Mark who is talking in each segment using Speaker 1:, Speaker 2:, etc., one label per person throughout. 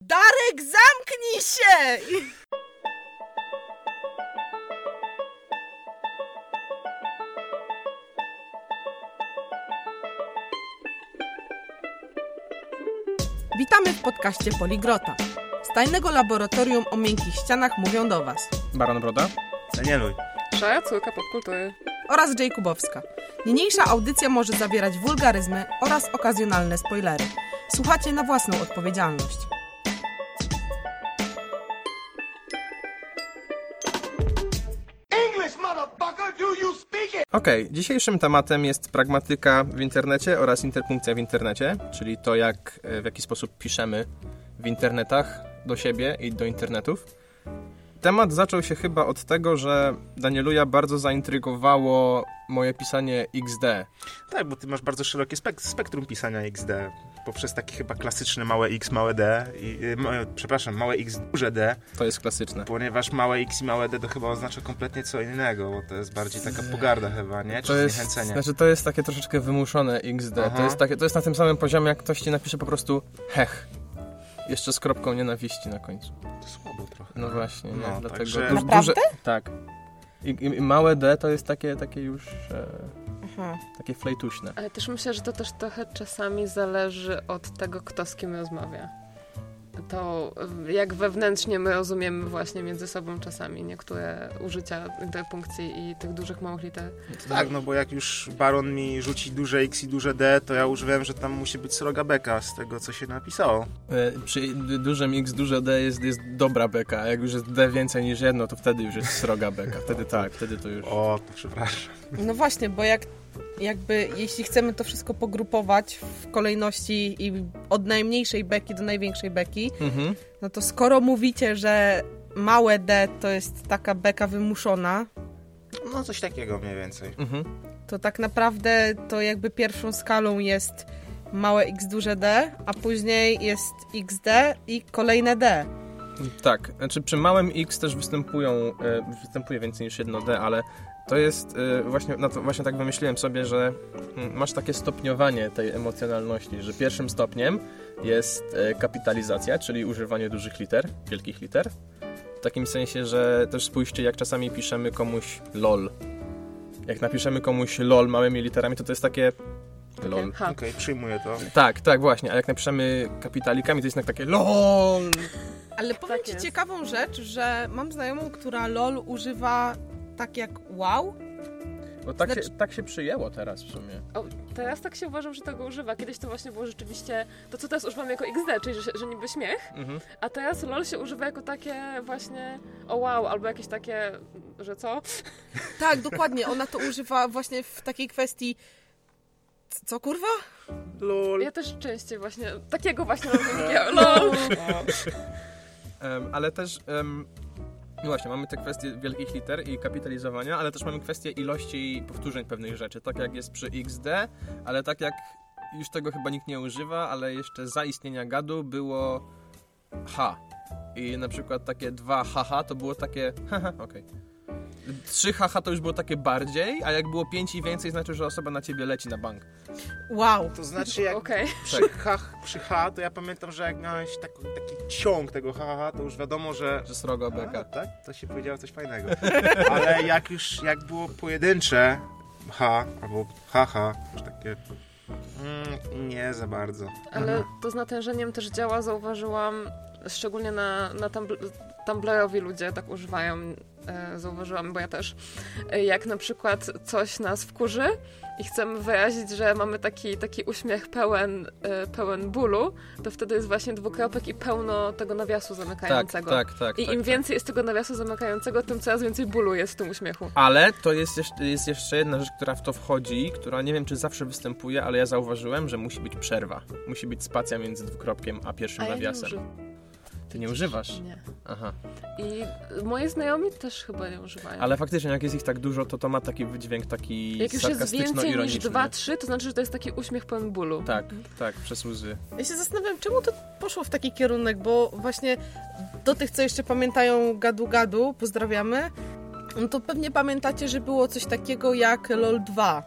Speaker 1: Darek, zamknij się! Witamy w podcaście Poligrota. Z tajnego laboratorium o miękkich ścianach mówią do Was.
Speaker 2: Baron Broda?
Speaker 3: Danieluj.
Speaker 4: Szaja córka popkultury.
Speaker 1: oraz Jay Kubowska. Niniejsza audycja może zawierać wulgaryzmy oraz okazjonalne spoilery. Słuchacie na własną odpowiedzialność.
Speaker 2: Okej, dzisiejszym tematem jest pragmatyka w internecie oraz interpunkcja w internecie, czyli to jak, e, w jaki sposób piszemy w internetach do siebie i do internetów. Temat zaczął się chyba od tego, że Danieluja bardzo zaintrygowało moje pisanie XD.
Speaker 3: Tak, bo ty masz bardzo szerokie spek spektrum pisania XD. Poprzez takie chyba klasyczne małe x, małe d. I, y, ma, przepraszam, małe x, duże d.
Speaker 2: To jest klasyczne.
Speaker 3: Ponieważ małe x i małe d to chyba oznacza kompletnie co innego, bo to jest bardziej taka pogarda chyba, nie? Czy
Speaker 2: To jest,
Speaker 3: zniechęcenie.
Speaker 2: znaczy to jest takie troszeczkę wymuszone XD.
Speaker 3: Aha.
Speaker 2: To jest, takie, to jest na tym samym poziomie, jak ktoś ci napisze po prostu hech. Jeszcze z kropką nienawiści na końcu.
Speaker 3: To słabo trochę.
Speaker 2: No właśnie, nie?
Speaker 3: No,
Speaker 2: Dlatego
Speaker 3: także-
Speaker 2: duże. Tak. I, i, I małe D to jest takie, takie już. E,
Speaker 1: Aha.
Speaker 2: takie flejtuśne.
Speaker 4: Ale też myślę, że to też trochę czasami zależy od tego, kto z kim rozmawia. To y, jak wewnętrznie my rozumiemy właśnie między sobą czasami niektóre użycia interpunkcji i tych dużych, małych liter.
Speaker 3: Tak, no bo jak już baron mi rzuci duże x i duże d, to ja już wiem, że tam musi być sroga beka z tego, co się napisało.
Speaker 2: E, przy dużym X, duże D jest, jest dobra beka, a jak już jest D więcej niż jedno, to wtedy już jest sroga beka. Wtedy tak, wtedy to już...
Speaker 3: O, to przepraszam.
Speaker 1: No właśnie, bo jak jakby jeśli chcemy to wszystko pogrupować w kolejności i od najmniejszej beki do największej beki,
Speaker 2: Mhm.
Speaker 1: no to skoro mówicie, że małe D to jest taka beka wymuszona,
Speaker 3: No coś takiego mniej więcej.
Speaker 2: Mhm.
Speaker 1: to tak naprawdę to jakby pierwszą skalą jest małe x duże D, a później jest xd i kolejne D.
Speaker 2: Tak, znaczy przy małym X też występują, e, występuje więcej niż jedno D, ale to jest e, właśnie, na to właśnie tak wymyśliłem sobie, że mm, masz takie stopniowanie tej emocjonalności, że pierwszym stopniem jest e, kapitalizacja, czyli używanie dużych liter, wielkich liter. W takim sensie, że też spójrzcie, jak czasami piszemy komuś LOL. Jak napiszemy komuś LOL małymi literami, to to jest takie LOL.
Speaker 4: Ha.
Speaker 3: Okej, przyjmuję to.
Speaker 2: Tak, tak, właśnie, a jak napiszemy kapitalikami, to jest takie LOL.
Speaker 1: Ale powiem
Speaker 4: Tak
Speaker 1: ci
Speaker 4: jest.
Speaker 1: ciekawą rzecz, że mam znajomą, która LOL używa tak jak wow.
Speaker 2: Bo tak,
Speaker 1: Znaczy-
Speaker 2: się, tak się przyjęło teraz w sumie.
Speaker 4: O, teraz tak się uważam, że tego używa. Kiedyś to właśnie było rzeczywiście to, co teraz używam jako XD, czyli że, że niby śmiech,
Speaker 2: Mhm.
Speaker 4: a teraz LOL się używa jako takie właśnie o wow, albo jakieś takie, że co?
Speaker 1: Tak, dokładnie. Ona to używa właśnie w takiej kwestii. Co kurwa?
Speaker 3: Lol.
Speaker 4: Ja też częściej właśnie takiego właśnie takie LOL.
Speaker 2: Em, ale też, em, no właśnie, mamy te kwestie wielkich liter i kapitalizowania, ale też mamy kwestię ilości powtórzeń pewnych rzeczy, tak jak jest przy XD, ale tak jak już tego chyba nikt nie używa, ale jeszcze za istnienia gadu było H. I na przykład takie dwa haha to było takie haha, okej. Trzy haha to już było takie bardziej, a jak było pięć i więcej, znaczy, że osoba na ciebie leci na bank.
Speaker 1: Wow.
Speaker 3: To znaczy jak
Speaker 4: Okej.
Speaker 3: przy, H, przy H, to ja pamiętam, że jak miałeś tak, taki ciąg tego HH, to już wiadomo, że...
Speaker 2: Że srogo
Speaker 3: A,
Speaker 2: beka.
Speaker 3: tak? To się powiedziało coś fajnego. Ale jak już, jak było pojedyncze H, albo HH, już takie... Mm, nie za bardzo.
Speaker 4: Ale to z natężeniem też działa, zauważyłam, szczególnie na, na Tumbl- Tumblrowi ludzie tak używają, zauważyłam, bo ja też. E, jak na przykład coś nas wkurzy i chcemy wyrazić, że mamy taki, taki uśmiech pełen, e, pełen bólu, to wtedy jest właśnie dwukropek i pełno tego nawiasu
Speaker 2: Tak,
Speaker 4: zamykającego.
Speaker 2: tak, tak.
Speaker 4: I
Speaker 2: tak,
Speaker 4: im
Speaker 2: tak.
Speaker 4: więcej jest tego nawiasu zamykającego, tym coraz więcej bólu jest w tym uśmiechu.
Speaker 2: Ale to jest jeszcze, jest jeszcze jedna rzecz, która w to wchodzi, która nie wiem, czy zawsze występuje, ale ja zauważyłem, że musi być przerwa. Musi być spacja między dwukropkiem a pierwszym
Speaker 4: A ja
Speaker 2: nawiasem. Ty nie używasz?
Speaker 4: Nie.
Speaker 2: Aha.
Speaker 4: I moi znajomi też chyba nie używają.
Speaker 2: Ale faktycznie, jak jest ich tak dużo, to to ma taki wydźwięk taki
Speaker 4: Jak już jest więcej niż dwa, trzy, to znaczy, że to jest taki uśmiech pełen bólu.
Speaker 2: Tak, tak, przez łzy.
Speaker 1: Ja się zastanawiam, czemu to poszło w taki kierunek, bo właśnie do tych, co jeszcze pamiętają Gadu Gadu, pozdrawiamy, no to pewnie pamiętacie, że było coś takiego jak LOL 2.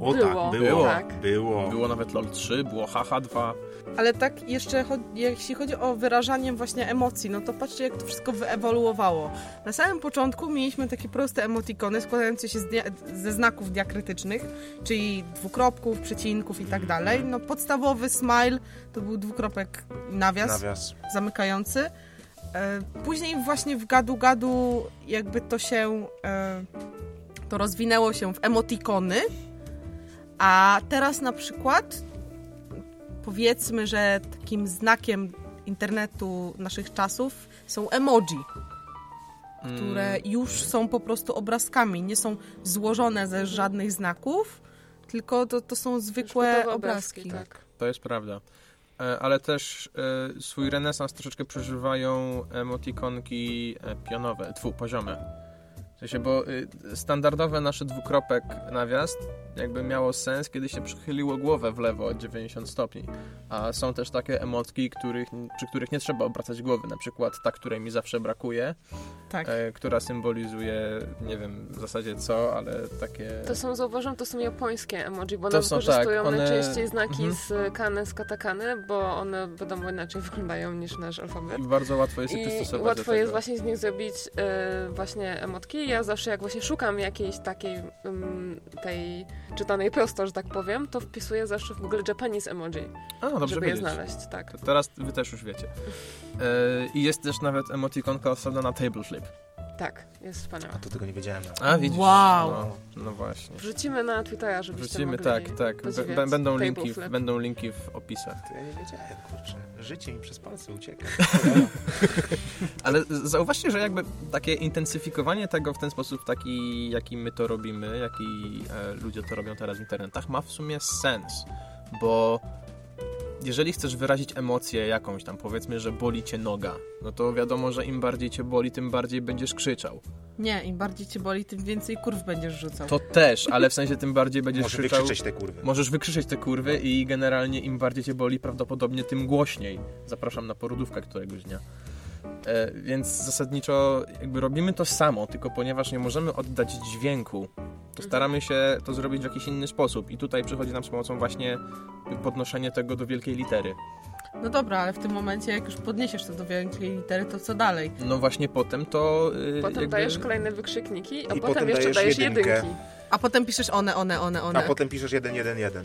Speaker 3: O
Speaker 4: Było.
Speaker 3: tak, było.
Speaker 4: Tak.
Speaker 3: Było.
Speaker 2: Było nawet LOL 3, było HH2.
Speaker 1: Ale tak jeszcze, jeśli chodzi o wyrażanie właśnie emocji, no to patrzcie, jak to wszystko wyewoluowało. Na samym początku mieliśmy takie proste emotikony składające się ze znaków diakrytycznych, czyli dwukropków, przecinków i tak dalej. No podstawowy smile to był dwukropek nawias,
Speaker 3: Nawias.
Speaker 1: zamykający. E, Później właśnie w gadu-gadu jakby to się, e, to rozwinęło się w emotikony, a teraz na przykład powiedzmy, że takim znakiem internetu naszych czasów są emoji, które już są po prostu obrazkami, nie są złożone ze żadnych znaków, tylko to, to są zwykłe
Speaker 4: Gotowe
Speaker 1: obrazki.
Speaker 4: tak.
Speaker 2: To jest prawda. E, Ale też e, swój renesans troszeczkę przeżywają emotikonki e, pionowe, tfu, poziome. W sensie, bo y, standardowe nasze dwukropek nawias jakby miało sens, kiedy się przychyliło głowę w lewo o 90 stopni. A są też takie emotki, których, przy których nie trzeba obracać głowy. Na przykład ta, której mi zawsze brakuje,
Speaker 1: Tak.
Speaker 2: e, która symbolizuje, nie wiem w zasadzie co, ale takie...
Speaker 4: To są, zauważam, to są japońskie emoji, bo
Speaker 2: To
Speaker 4: one
Speaker 2: są,
Speaker 4: wykorzystują
Speaker 2: tak, one-
Speaker 4: najczęściej znaki
Speaker 2: Mhm.
Speaker 4: z kany, z katakany, bo one wiadomo inaczej wyglądają niż nasz alfabet.
Speaker 2: I bardzo łatwo jest je przystosować
Speaker 4: łatwo jest właśnie z nich zrobić e, właśnie emotki. Ja zawsze jak właśnie szukam jakiejś takiej mm, tej czytanej prosto, że tak powiem, to wpisuję zawsze w Google Japanese emoji,
Speaker 2: A, dobrze
Speaker 4: żeby je
Speaker 2: wiedzieć.
Speaker 4: znaleźć, tak.
Speaker 2: To teraz wy też już wiecie. E, I jest też nawet emotikonka osobna na table flip.
Speaker 4: Tak, jest wspaniała.
Speaker 3: A to tego nie wiedziałem.
Speaker 2: A widzisz?
Speaker 1: Wow.
Speaker 2: No, no właśnie.
Speaker 4: Wrzucimy na Twittera, żebyście
Speaker 2: Wrzucimy,
Speaker 4: mogli
Speaker 2: tak, tak. B- będą, linki, w- będą linki w opisach.
Speaker 3: To ja nie wiedziałem, kurczę. Życie mi przez palce ucieka.
Speaker 2: Ale zauważcie, że jakby takie intensyfikowanie tego w ten sposób, taki jaki my to robimy, jaki e, ludzie to robią teraz w internetach, ma w sumie sens, bo jeżeli chcesz wyrazić emocję jakąś tam, powiedzmy, że boli cię noga, no to wiadomo, że im bardziej cię boli, tym bardziej będziesz krzyczał.
Speaker 1: Nie, im bardziej cię boli, tym więcej kurw będziesz rzucał.
Speaker 2: To też, ale w sensie tym bardziej będziesz
Speaker 3: Może
Speaker 2: krzyczał.
Speaker 3: wykrzyczeć te kurwy.
Speaker 2: Możesz wykrzyczeć te kurwy i generalnie im bardziej cię boli, prawdopodobnie tym głośniej. Zapraszam na porodówkę któregoś dnia. E, więc zasadniczo jakby robimy to samo, tylko ponieważ nie możemy oddać dźwięku, to staramy się to zrobić w jakiś inny sposób. I tutaj przychodzi nam z pomocą właśnie podnoszenie tego do wielkiej litery.
Speaker 1: No dobra, ale w tym momencie, jak już podniesiesz to do wielkiej litery, to co dalej?
Speaker 2: No właśnie potem to... y,
Speaker 4: Potem
Speaker 2: jakby...
Speaker 4: dajesz kolejne wykrzykniki, a
Speaker 3: I
Speaker 4: potem,
Speaker 3: potem
Speaker 4: jeszcze
Speaker 3: dajesz jedynkę.
Speaker 4: jedynki.
Speaker 1: A potem piszesz one, one, one, one.
Speaker 3: A potem piszesz 111.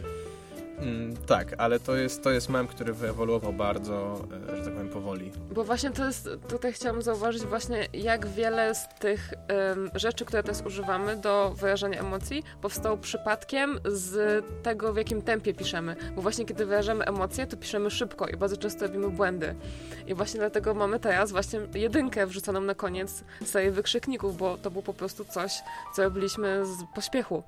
Speaker 2: Mm, tak, ale to jest, to jest mem, który wyewoluował bardzo, e, że tak powiem, powoli.
Speaker 4: Bo właśnie to jest, tutaj chciałam zauważyć właśnie, jak wiele z tych em, rzeczy, które teraz używamy do wyrażania emocji, powstało przypadkiem z tego, w jakim tempie piszemy. Bo właśnie kiedy wyrażamy emocje, to piszemy szybko i bardzo często robimy błędy. I właśnie dlatego mamy teraz właśnie jedynkę wrzuconą na koniec serii wykrzykników, bo to było po prostu coś, co robiliśmy z pośpiechu.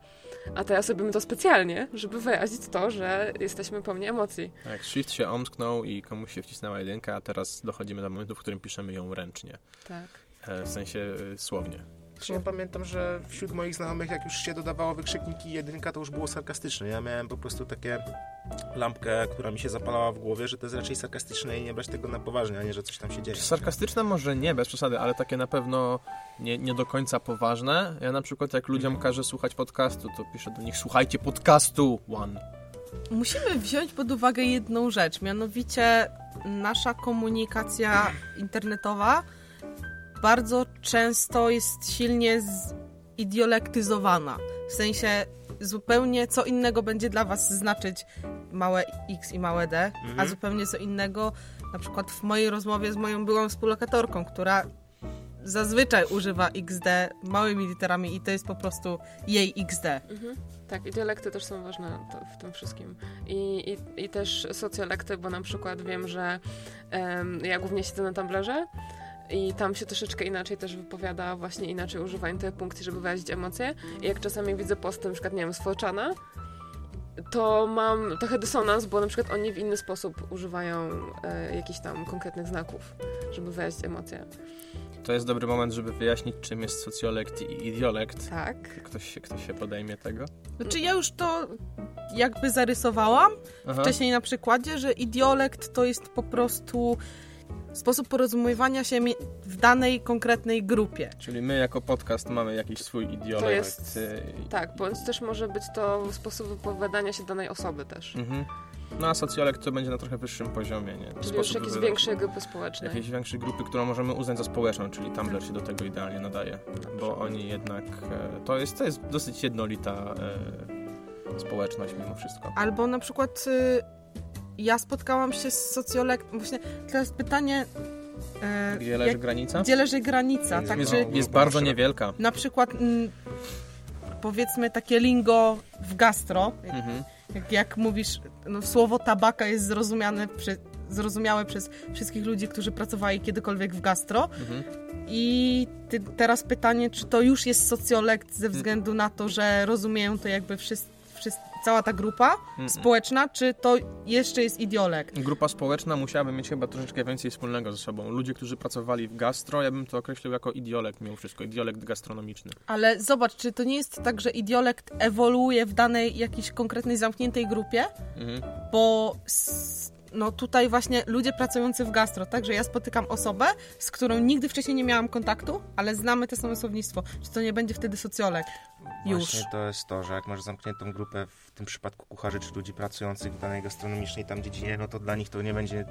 Speaker 4: A teraz robimy to specjalnie, żeby wyrazić to, że jesteśmy pełni emocji.
Speaker 2: Jak shift się omsknął i komuś się wcisnęła jedynka, a teraz dochodzimy do momentu, w którym piszemy ją ręcznie.
Speaker 4: Tak.
Speaker 2: E, W sensie e, słownie.
Speaker 3: Ja pamiętam, że wśród moich znajomych, jak już się dodawało wykrzykniki jedynka, to już było sarkastyczne. Ja miałem po prostu takie lampkę, która mi się zapalała w głowie, że to jest raczej sarkastyczne i nie brać tego na poważnie, a nie, że coś tam się dzieje.
Speaker 2: Sarkastyczne może nie, bez przesady, ale takie na pewno nie, nie do końca poważne. Ja na przykład jak ludziom każę słuchać podcastu, to piszę do nich, słuchajcie podcastu, one.
Speaker 1: Musimy wziąć pod uwagę jedną rzecz, mianowicie nasza komunikacja internetowa bardzo często jest silnie zidiolektyzowana. W sensie zupełnie co innego będzie dla was znaczyć małe x i małe d, a
Speaker 3: Mhm.
Speaker 1: zupełnie co innego na przykład w mojej rozmowie z moją byłą współlokatorką, która zazwyczaj używa xd małymi literami i to jest po prostu jej xd.
Speaker 4: Mhm. Tak, i dialekty też są ważne w tym wszystkim. I, i, I też socjolekty, bo na przykład wiem, że em, ja głównie siedzę na Tumblerze i tam się troszeczkę inaczej też wypowiada, właśnie inaczej używa interpunkcji, żeby wyrazić emocje. I jak czasami widzę posty, na przykład, nie wiem, z to mam trochę dysonans, bo na przykład oni w inny sposób używają e, jakichś tam konkretnych znaków, żeby wyrazić emocje.
Speaker 2: To jest dobry moment, żeby wyjaśnić, czym jest socjolekt i idiolekt.
Speaker 4: Tak.
Speaker 2: Ktoś się, ktoś się podejmie tego?
Speaker 1: Znaczy ja już to jakby zarysowałam
Speaker 2: Aha.
Speaker 1: wcześniej na przykładzie, że idiolekt to jest po prostu sposób porozumiewania się w danej konkretnej grupie.
Speaker 2: Czyli my jako podcast mamy jakiś swój idiolekt.
Speaker 4: To jest-
Speaker 2: e,
Speaker 4: Tak, bądź też może być to sposób wypowiadania się danej osoby też.
Speaker 2: Mhm. No a socjolekt to będzie na trochę wyższym poziomie, nie?
Speaker 4: Czyli już jakieś
Speaker 2: wyrazu.
Speaker 4: większe grupy społeczne.
Speaker 2: Jakieś większe grupy, którą możemy uznać za społeczną, czyli Tumblr się do tego idealnie nadaje, bo oni jednak, e, to jest, to jest dosyć jednolita e, społeczność mimo wszystko.
Speaker 1: Albo na przykład y, ja spotkałam się z socjologiem, właśnie teraz pytanie, y,
Speaker 2: Gdzie leży
Speaker 1: jak,
Speaker 2: granica?
Speaker 1: gdzie leży granica,
Speaker 3: Jest-
Speaker 1: tak,
Speaker 2: Jest,
Speaker 1: czy
Speaker 2: jest bardzo niewielka.
Speaker 1: na przykład mm, powiedzmy takie lingo w gastro,
Speaker 2: Mhm.
Speaker 1: Jak, jak mówisz, no, słowo tabaka jest zrozumiane przy, zrozumiałe przez wszystkich ludzi, którzy pracowali kiedykolwiek w gastro
Speaker 2: Mhm.
Speaker 1: i ty, teraz pytanie, czy to już jest socjolekt ze względu na to, że rozumieją to jakby wszyscy, wszyscy, cała ta grupa
Speaker 2: Mm.
Speaker 1: społeczna, czy to jeszcze jest idiolekt?
Speaker 2: Grupa społeczna musiałaby mieć chyba troszeczkę więcej wspólnego ze sobą. Ludzie, którzy pracowali w gastro, ja bym to określił jako idiolekt mimo wszystko, idiolekt gastronomiczny.
Speaker 1: Ale zobacz, czy to nie jest tak, że idiolekt ewoluuje w danej jakiejś konkretnej zamkniętej grupie?
Speaker 2: Mhm.
Speaker 1: Bo s- no tutaj właśnie ludzie pracujący w gastro, także ja spotykam osobę, z którą nigdy wcześniej nie miałam kontaktu, ale znamy te same słownictwo. Czy to nie będzie wtedy socjolek? Już.
Speaker 3: Właśnie to jest to, że jak masz zamkniętą grupę, w tym przypadku kucharzy czy ludzi pracujących w danej gastronomicznej tam dziedzinie, no to dla nich to nie będzie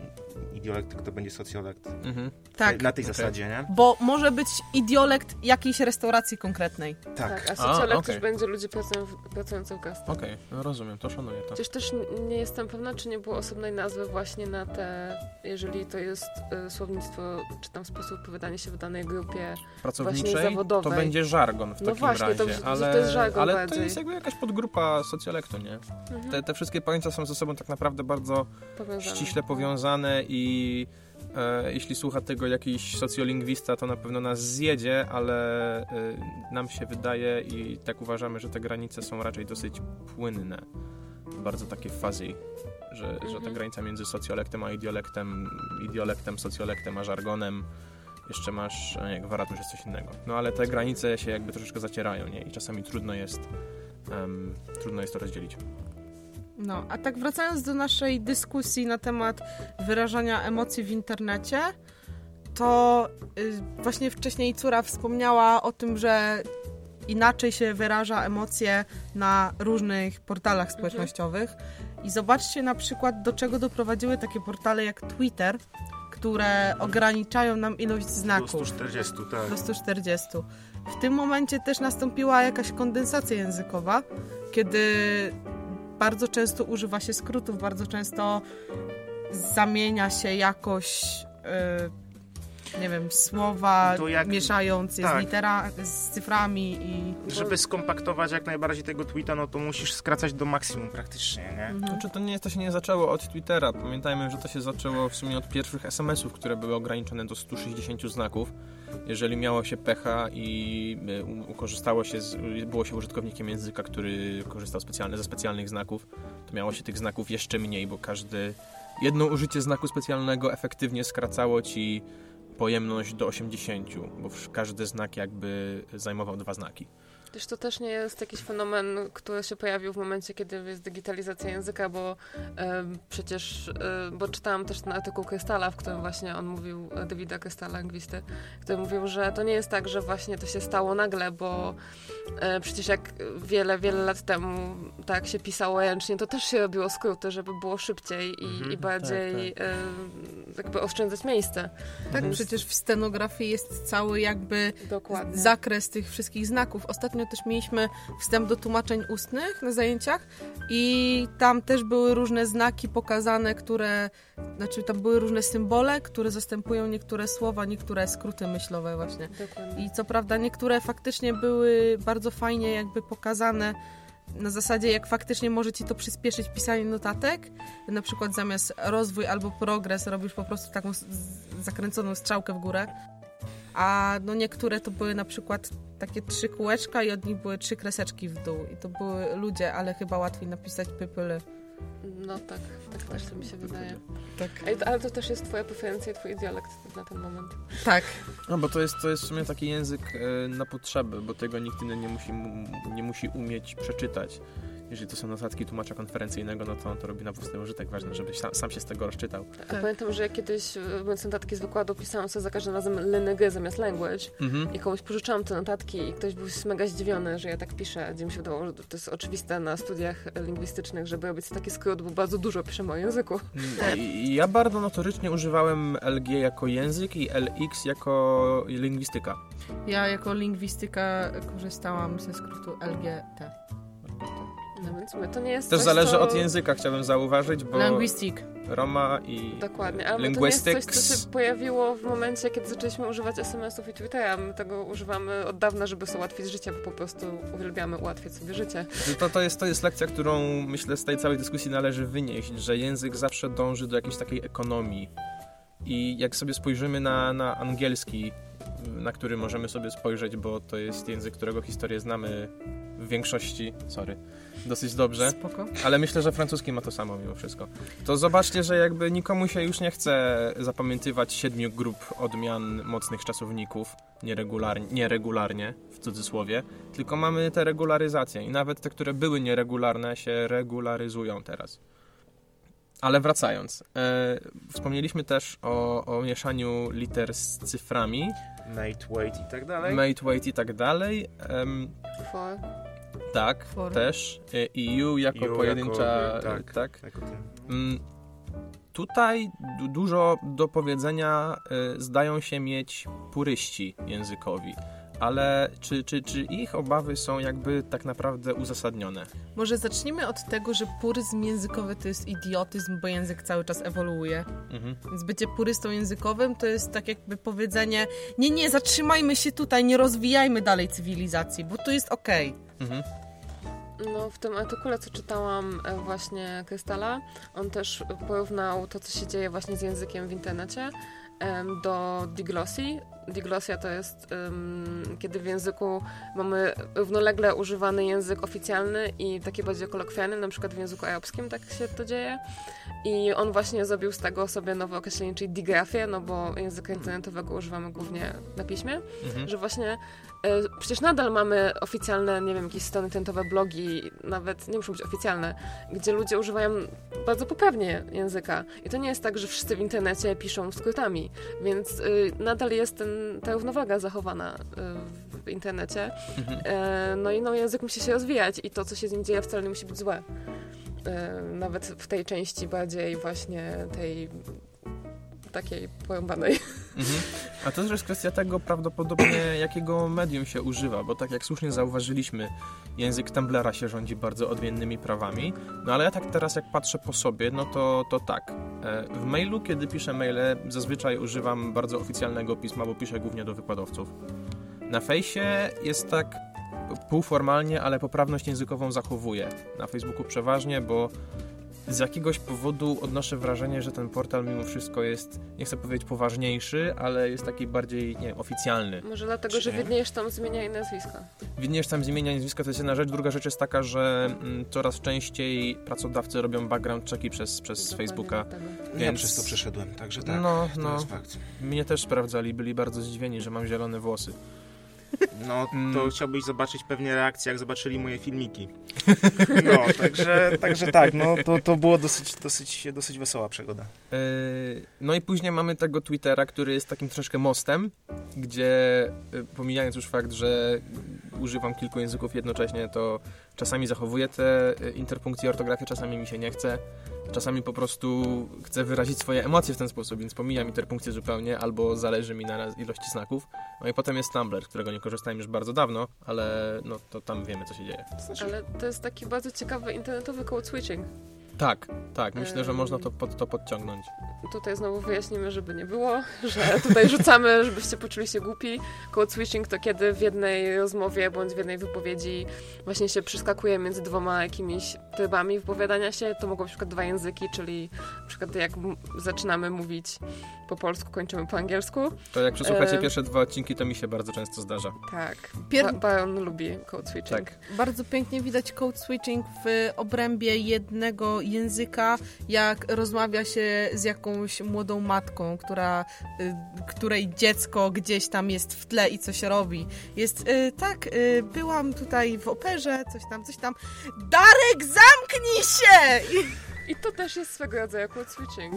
Speaker 3: idiolekt, tylko to będzie socjolekt.
Speaker 2: Mhm.
Speaker 1: Tak,
Speaker 3: Na tej
Speaker 2: Okej.
Speaker 3: zasadzie, nie?
Speaker 1: bo może być idiolekt jakiejś restauracji konkretnej.
Speaker 3: Tak.
Speaker 4: Tak, a
Speaker 2: A,
Speaker 4: socjolog
Speaker 2: okej.
Speaker 4: też będzie ludzie pracują w, pracujący w gastro.
Speaker 2: Okej, no rozumiem, to szanuję to.
Speaker 4: Chociaż też nie jestem pewna, czy nie było osobnej nazwy właśnie na te, jeżeli to jest y, słownictwo, czy tam sposób opowiadania się w danej grupie.
Speaker 2: Pracowniczej
Speaker 4: właśnie zawodowej.
Speaker 2: to będzie żargon w
Speaker 4: No
Speaker 2: takim
Speaker 4: właśnie,
Speaker 2: razie,
Speaker 4: to brzmi- to
Speaker 2: ale,
Speaker 4: jest żargon
Speaker 2: ale to jest jakby jakaś podgrupa socjolektu, nie?
Speaker 4: Mhm.
Speaker 2: Te, te wszystkie pojęcia są ze sobą tak naprawdę bardzo
Speaker 4: Powiązane.
Speaker 2: ściśle powiązane i e, jeśli słucha tego jakiś socjolingwista, to na pewno nas zjedzie, ale e, nam się wydaje i tak uważamy, że te granice są raczej dosyć płynne. Bardzo takie fuzzy, że, że ta
Speaker 4: Mhm.
Speaker 2: granica między socjolektem a idiolektem, idiolektem, socjolektem a żargonem jeszcze masz, e, nie, gwarat coś innego. No ale te granice się jakby troszeczkę zacierają, nie? I czasami trudno jest em, trudno jest to rozdzielić.
Speaker 1: No, a tak wracając do naszej dyskusji na temat wyrażania emocji w internecie, to y, właśnie wcześniej Córa wspomniała o tym, że inaczej się wyraża emocje na różnych portalach społecznościowych. I zobaczcie na przykład, do czego doprowadziły takie portale jak Twitter, które ograniczają nam ilość
Speaker 3: Do
Speaker 1: znaków
Speaker 3: 140, tak.
Speaker 1: do 140. W tym momencie też nastąpiła jakaś kondensacja językowa, kiedy bardzo często używa się skrótów, bardzo często zamienia się jakoś, y, nie wiem, słowa,
Speaker 3: jak-
Speaker 1: mieszając je z,
Speaker 3: tak.
Speaker 1: litera, z cyframi i...
Speaker 3: Żeby skompaktować jak najbardziej tego tweeta, no to musisz skracać do maksimum praktycznie, nie?
Speaker 1: Mhm.
Speaker 2: Znaczy to, nie, to się nie zaczęło od Twittera. Pamiętajmy, że to się zaczęło w sumie od pierwszych SMS-ów, które były ograniczone do 160 znaków. Jeżeli miało się pecha i y, ukorzystało się, z, było się użytkownikiem języka, który korzystał specjalnie ze specjalnych znaków, to miało się tych znaków jeszcze mniej, bo każdy jedno użycie znaku specjalnego efektywnie skracało ci pojemność do 80, bo każdy znak jakby zajmował dwa znaki.
Speaker 4: Też to też nie jest jakiś fenomen, który się pojawił w momencie, kiedy jest digitalizacja języka, bo e, przecież, e, bo czytałam też ten artykuł Krystala, w którym właśnie on mówił, e, Davida Krystala, lingwisty, który mówił, że to nie jest tak, że właśnie to się stało nagle, bo e, przecież jak wiele, wiele lat temu tak się pisało ręcznie, to też się robiło skróty, żeby było szybciej i,
Speaker 3: Mhm,
Speaker 4: i bardziej E, jakby oszczędzać miejsce.
Speaker 1: Tak,
Speaker 2: Mhm.
Speaker 1: przecież w scenografii jest cały jakby
Speaker 4: Dokładnie.
Speaker 1: zakres tych wszystkich znaków. Ostatnio też mieliśmy wstęp do tłumaczeń ustnych na zajęciach i tam też były różne znaki pokazane, które, znaczy tam były różne symbole, które zastępują niektóre słowa, niektóre skróty myślowe właśnie.
Speaker 4: Dokładnie.
Speaker 1: I co prawda niektóre faktycznie były bardzo fajnie jakby pokazane na zasadzie, jak faktycznie może ci to przyspieszyć pisanie notatek. Na przykład zamiast rozwój albo progres robisz po prostu taką zakręconą strzałkę w górę. A no niektóre to były na przykład takie trzy kółeczka i od nich były trzy kreseczki w dół. I to były ludzie, ale chyba łatwiej napisać pypyle.
Speaker 4: No tak, tak też to mi się wydaje.
Speaker 1: Tak.
Speaker 4: Ale to też jest twoja preferencja, twój dialekt na ten moment.
Speaker 1: Tak.
Speaker 2: No bo to jest, to jest w sumie taki język e, na potrzeby, bo tego nikt inny nie musi, mu- nie musi umieć przeczytać. Jeżeli to są notatki tłumacza konferencyjnego, no to on to robi na własny użytek. Ważne, żebyś sam, sam się z tego rozczytał.
Speaker 1: Tak.
Speaker 4: pamiętam, że ja kiedyś, e, mając notatki z wykładu, pisałam sobie za każdym razem LNG zamiast language
Speaker 2: Mhm.
Speaker 4: i komuś pożyczałam te notatki i ktoś był mega zdziwiony, że ja tak piszę, gdzie mi się wydawało, że to jest oczywiste na studiach lingwistycznych, żeby robić taki skrót, bo bardzo dużo piszemy o języku.
Speaker 2: I- Ja bardzo notorycznie używałem LG jako język i LX jako lingwistyka.
Speaker 1: Ja jako lingwistyka korzystałam ze skrótu LGT.
Speaker 4: No więc mówię, to nie jest
Speaker 2: Też
Speaker 4: coś,
Speaker 2: zależy
Speaker 4: co...
Speaker 2: od języka, chciałbym zauważyć, bo
Speaker 1: Linguistic.
Speaker 2: Roma i
Speaker 4: Dokładnie, ale to nie jest coś, co się pojawiło w momencie, kiedy zaczęliśmy używać SMS-ów i Twittera. My tego używamy od dawna, żeby sobie ułatwić życie, bo po prostu uwielbiamy ułatwiać sobie życie.
Speaker 2: To, to, jest, to jest lekcja, którą myślę z tej całej dyskusji należy wynieść, że język zawsze dąży do jakiejś takiej ekonomii. I jak sobie spojrzymy na, na angielski, na który możemy sobie spojrzeć, bo to jest język, którego historię znamy w większości, sorry, dosyć dobrze,
Speaker 1: Spoko.
Speaker 2: ale myślę, że francuski ma to samo mimo wszystko. To zobaczcie, że jakby nikomu się już nie chce zapamiętywać siedmiu grup odmian mocnych czasowników nieregularnie, nieregularnie w cudzysłowie, tylko mamy te regularyzacje i nawet te, które były nieregularne się regularyzują teraz. Ale wracając, e, wspomnieliśmy też o, o mieszaniu liter z cyframi,
Speaker 3: Mate, wait i tak dalej.
Speaker 2: mate, wait i tak dalej.
Speaker 4: For.
Speaker 2: Tak, też. E, I u jako
Speaker 3: You
Speaker 2: pojedyncza,
Speaker 3: jako-
Speaker 2: tak.
Speaker 3: tak.
Speaker 2: tak.
Speaker 3: Jako.
Speaker 2: Mm, Tutaj du- dużo do powiedzenia y, zdają się mieć puryści językowi, ale czy, czy, czy ich obawy są jakby tak naprawdę uzasadnione?
Speaker 1: Może zacznijmy od tego, że puryzm językowy to jest idiotyzm, bo język cały czas ewoluuje.
Speaker 2: Mhm.
Speaker 1: Więc bycie purystą językowym to jest tak jakby powiedzenie nie, nie, zatrzymajmy się tutaj, nie rozwijajmy dalej cywilizacji, bo to jest okej.
Speaker 2: Mhm.
Speaker 4: No, w tym artykule, co czytałam e, właśnie Krystala, on też porównał to, co się dzieje właśnie z językiem w internecie do diglossii. Diglosja to jest, em, kiedy w języku mamy równolegle używany język oficjalny i taki bardziej kolokwialny, na przykład w języku arabskim tak się to dzieje. I on właśnie zrobił z tego sobie nowe określenie, czyli digrafię, no bo języka internetowego używamy głównie na piśmie
Speaker 2: Mhm.
Speaker 4: że właśnie przecież nadal mamy oficjalne, nie wiem, jakieś strony internetowe, blogi, nawet nie muszą być oficjalne, gdzie ludzie używają bardzo poprawnie języka. I to nie jest tak, że wszyscy w internecie piszą skrótami, więc y, nadal jest ten, ta równowaga zachowana y, w internecie.
Speaker 2: Mhm.
Speaker 4: E, no i no, język musi się rozwijać i to, co się z nim dzieje, wcale nie musi być złe. E, nawet w tej części bardziej właśnie tej takiej porąbanej.
Speaker 2: Mhm. A to też jest kwestia tego prawdopodobnie, jakiego medium się używa, bo tak jak słusznie zauważyliśmy, język Tumblera się rządzi bardzo odmiennymi prawami, no ale ja tak teraz jak patrzę po sobie, no to, to tak. E, W mailu, kiedy piszę maile, zazwyczaj używam bardzo oficjalnego pisma, bo piszę głównie do wykładowców. Na fejsie jest tak półformalnie, ale poprawność językową zachowuję. Na Facebooku przeważnie, bo z jakiegoś powodu odnoszę wrażenie, że ten portal mimo wszystko jest, nie chcę powiedzieć poważniejszy, ale jest taki bardziej, nie wiem, oficjalny.
Speaker 4: Może dlatego, że
Speaker 3: Czy-
Speaker 4: widniejesz tam zmienia i nazwiska.
Speaker 2: Widniejesz tam z imienia i nazwiska, to jest jedna rzecz. Druga rzecz jest taka, że mm, coraz częściej pracodawcy robią background checki przez, przez
Speaker 4: Dokładnie
Speaker 2: Facebooka.
Speaker 4: dlatego.
Speaker 3: Ja
Speaker 2: Więc-
Speaker 3: przez to przeszedłem, także tak.
Speaker 2: No,
Speaker 3: To
Speaker 2: no.
Speaker 3: jest fakt.
Speaker 2: Mnie też sprawdzali, byli bardzo zdziwieni, że mam zielone włosy.
Speaker 3: No,
Speaker 2: Mm.
Speaker 3: to chciałbyś zobaczyć pewnie reakcję, jak zobaczyli moje filmiki. No, także, także tak, no to, to było dosyć, dosyć, dosyć wesoła przygoda.
Speaker 2: Yy, No i później mamy tego Twittera, który jest takim troszkę mostem, gdzie yy, pomijając już fakt, że używam kilku języków jednocześnie, to czasami zachowuję te yy, interpunkcje ortografii, czasami mi się nie chce. Czasami po prostu chcę wyrazić swoje emocje w ten sposób, więc pomijam interpunkcję zupełnie, albo zależy mi na ilości znaków. No i potem jest Tumblr, którego nie korzystałem już bardzo dawno, ale no to tam wiemy, co się dzieje.
Speaker 4: Ale to jest taki bardzo ciekawy internetowy code switching.
Speaker 2: Tak, tak, myślę, że można to, pod, to podciągnąć.
Speaker 4: Tutaj znowu wyjaśnimy, żeby nie było, że tutaj rzucamy, żebyście poczuli się głupi. Code switching to kiedy w jednej rozmowie bądź w jednej wypowiedzi właśnie się przeskakuje między dwoma jakimiś trybami wypowiadania się. To mogą być na przykład dwa języki, czyli na przykład jak zaczynamy mówić po polsku, kończymy po angielsku.
Speaker 2: To jak przesłuchacie
Speaker 4: Ym.
Speaker 2: pierwsze dwa odcinki, to mi się bardzo często zdarza.
Speaker 4: Tak.
Speaker 1: Pier-
Speaker 4: Ba- Baron lubi code switching.
Speaker 2: Tak.
Speaker 1: Bardzo pięknie widać code switching w obrębie jednego języka, jak rozmawia się z jakąś młodą matką, która, y, której dziecko gdzieś tam jest w tle i coś robi. Jest y, tak, y, byłam tutaj w operze, coś tam, coś tam. Darek, zamknij się! I
Speaker 4: to też jest swego rodzaju code switching.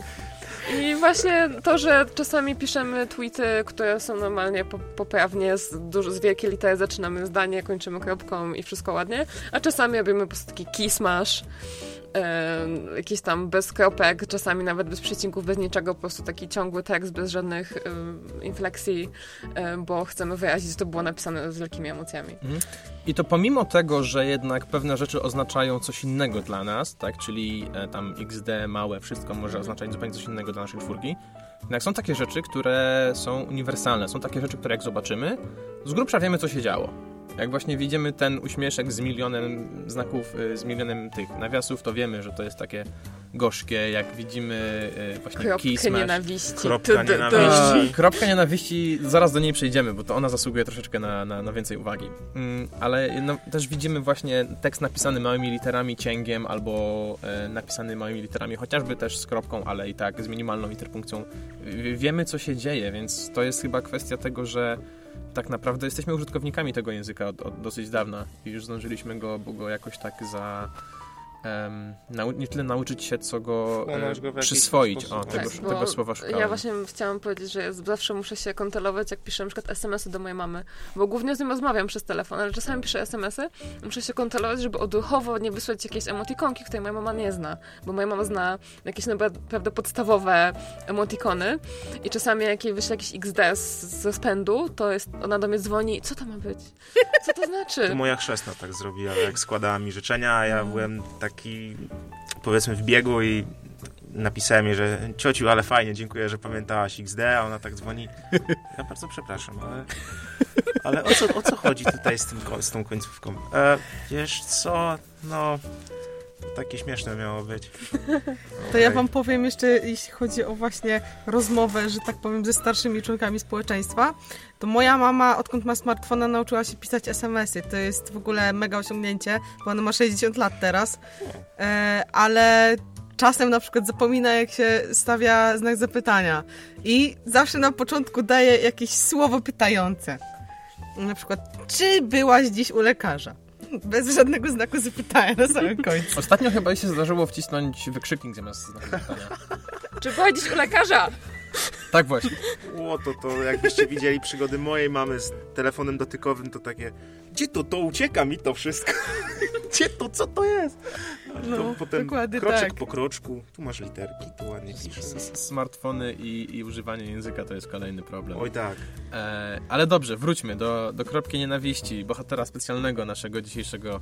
Speaker 4: I właśnie to, że czasami piszemy tweety, które są normalnie po, poprawnie, z, dużo, z wielkiej litery zaczynamy zdanie, kończymy kropką i wszystko ładnie, a czasami robimy po prostu taki key smash, e, jakiś tam bez kropek, czasami nawet bez przecinków, bez niczego, po prostu taki ciągły tekst, bez żadnych e, infleksji, e, bo chcemy wyrazić, że to było napisane z wielkimi emocjami.
Speaker 2: I to pomimo tego, że jednak pewne rzeczy oznaczają coś innego dla nas, tak, czyli e, tam XD, małe, wszystko może oznaczać zupełnie coś innego dla naszej czwórki, jednak są takie rzeczy, które są uniwersalne, są takie rzeczy, które jak zobaczymy, z grubsza wiemy, co się działo. Jak właśnie widzimy ten uśmieszek z milionem znaków, y, z milionem tych nawiasów, to wiemy, że to jest takie gorzkie, jak widzimy y, właśnie
Speaker 4: Kropkę nienawiści.
Speaker 3: Kropka nienawiści.
Speaker 2: A, Kropka nienawiści, zaraz do niej przejdziemy, bo to ona zasługuje troszeczkę na, na, na więcej uwagi. Mm, ale no, też widzimy właśnie tekst napisany małymi literami cięgiem albo e, napisany małymi literami, chociażby też z kropką, ale i tak z minimalną interpunkcją. Wiemy, co się dzieje, więc to jest chyba kwestia tego, że tak naprawdę jesteśmy użytkownikami tego języka od, od dosyć dawna i już zdążyliśmy go, go jakoś tak za... nau- nie tyle nauczyć się, co go e,
Speaker 3: go
Speaker 2: przyswoić. O,
Speaker 3: Tak,
Speaker 2: tego,
Speaker 4: bo
Speaker 2: tego słowa szukałem.
Speaker 4: Ja właśnie chciałam powiedzieć, że ja zawsze muszę się kontrolować, jak piszę na przykład SMS-y do mojej mamy, bo głównie z nią rozmawiam przez telefon, ale czasami piszę SMS-y, muszę się kontrolować, żeby odruchowo nie wysłać jakiejś emotikonki, której moja mama nie zna, bo moja mama zna jakieś naprawdę podstawowe emotikony i czasami jak jej wyślę jakiś XD z, z rozpędu, to jest, ona do mnie dzwoni, co to ma być? Co to znaczy?
Speaker 3: To moja chrzestna tak zrobiła, jak składała mi życzenia, a ja byłem taki, powiedzmy, w biegu i napisałem jej, że ciociu, ale fajnie, dziękuję, że pamiętałaś XD, a ona tak dzwoni. Ja bardzo przepraszam, ale, ale o, co, o co chodzi tutaj z, tym, z tą końcówką? E, wiesz co, no, to takie śmieszne miało być.
Speaker 1: To ja wam powiem jeszcze, jeśli chodzi o właśnie rozmowę, że tak powiem, ze starszymi członkami społeczeństwa, to moja mama, odkąd ma smartfona, nauczyła się pisać SMS-y. To jest w ogóle mega osiągnięcie, bo ona ma 60 lat teraz, e, ale czasem na przykład zapomina, jak się stawia znak zapytania. I zawsze na początku daje jakieś słowo pytające. Na przykład, czy byłaś dziś u lekarza? Bez żadnego znaku zapytania na samym końcu.
Speaker 2: Ostatnio chyba się zdarzyło wcisnąć wykrzyknik zamiast znaku pytania.
Speaker 4: Czy dziś u lekarza?
Speaker 2: Tak właśnie.
Speaker 3: O, to, to jakbyście widzieli przygody mojej mamy z telefonem dotykowym, to takie, gdzie to, to ucieka mi to wszystko? Gdzie to, co to jest?
Speaker 1: No,
Speaker 3: to potem
Speaker 1: dokładnie
Speaker 3: kroczek
Speaker 1: tak.
Speaker 3: po kroczku, tu masz literki, tu ładnie pisze.
Speaker 2: S- s- Smartfony i, i używanie języka to jest kolejny problem.
Speaker 3: Oj tak.
Speaker 2: E, ale dobrze, wróćmy do, do kropki nienawiści, bohatera specjalnego naszego dzisiejszego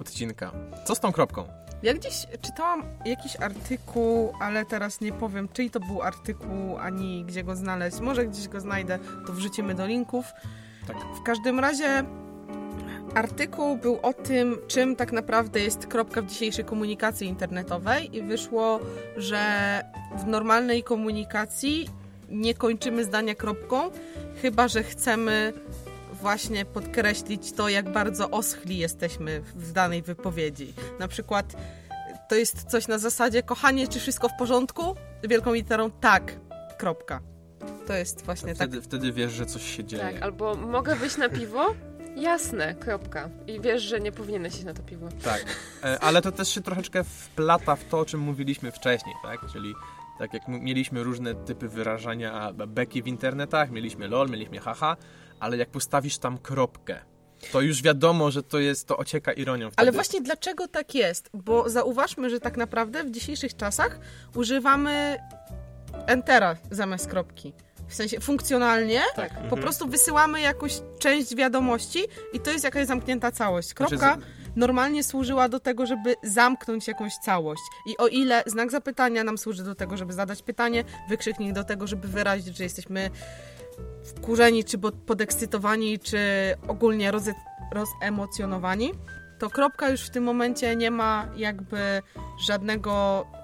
Speaker 2: odcinka. Co z tą kropką?
Speaker 1: Ja gdzieś czytałam jakiś artykuł, ale teraz nie powiem, czyj to był artykuł, ani gdzie go znaleźć. Może gdzieś go znajdę, to wrzucimy do linków.
Speaker 2: Tak.
Speaker 1: W każdym razie artykuł był o tym, czym tak naprawdę jest kropka w dzisiejszej komunikacji internetowej i wyszło, że w normalnej komunikacji nie kończymy zdania kropką, chyba że chcemy właśnie podkreślić to, jak bardzo oschli jesteśmy w danej wypowiedzi. Na przykład to jest coś na zasadzie kochanie, czy wszystko w porządku? Wielką literą tak, kropka. To jest właśnie tak.
Speaker 2: Wtedy, wtedy wiesz, że coś się dzieje.
Speaker 4: Tak, albo mogę wyjść na piwo? Jasne, kropka. I wiesz, że nie powinieneś iść na to piwo.
Speaker 2: Tak, e, ale to też się troszeczkę wplata w to, o czym mówiliśmy wcześniej, tak? Czyli tak jak mieliśmy różne typy wyrażania beki w internetach, mieliśmy lol, mieliśmy haha, ale jak postawisz tam kropkę, to już wiadomo, że to jest, to ocieka ironią wtedy.
Speaker 1: Ale właśnie dlaczego tak jest? Bo zauważmy, że tak naprawdę w dzisiejszych czasach używamy entera zamiast kropki. W sensie funkcjonalnie
Speaker 2: Tak.
Speaker 1: po
Speaker 3: Mhm.
Speaker 1: prostu wysyłamy jakąś część wiadomości i to jest jakaś zamknięta całość. Kropka
Speaker 2: Znaczy,
Speaker 1: normalnie służyła do tego, żeby zamknąć jakąś całość. I o ile znak zapytania nam służy do tego, żeby zadać pytanie, wykrzyknik do tego, żeby wyrazić, że jesteśmy wkurzeni, czy podekscytowani, czy ogólnie roze- rozemocjonowani, to kropka już w tym momencie nie ma jakby żadnego, ża-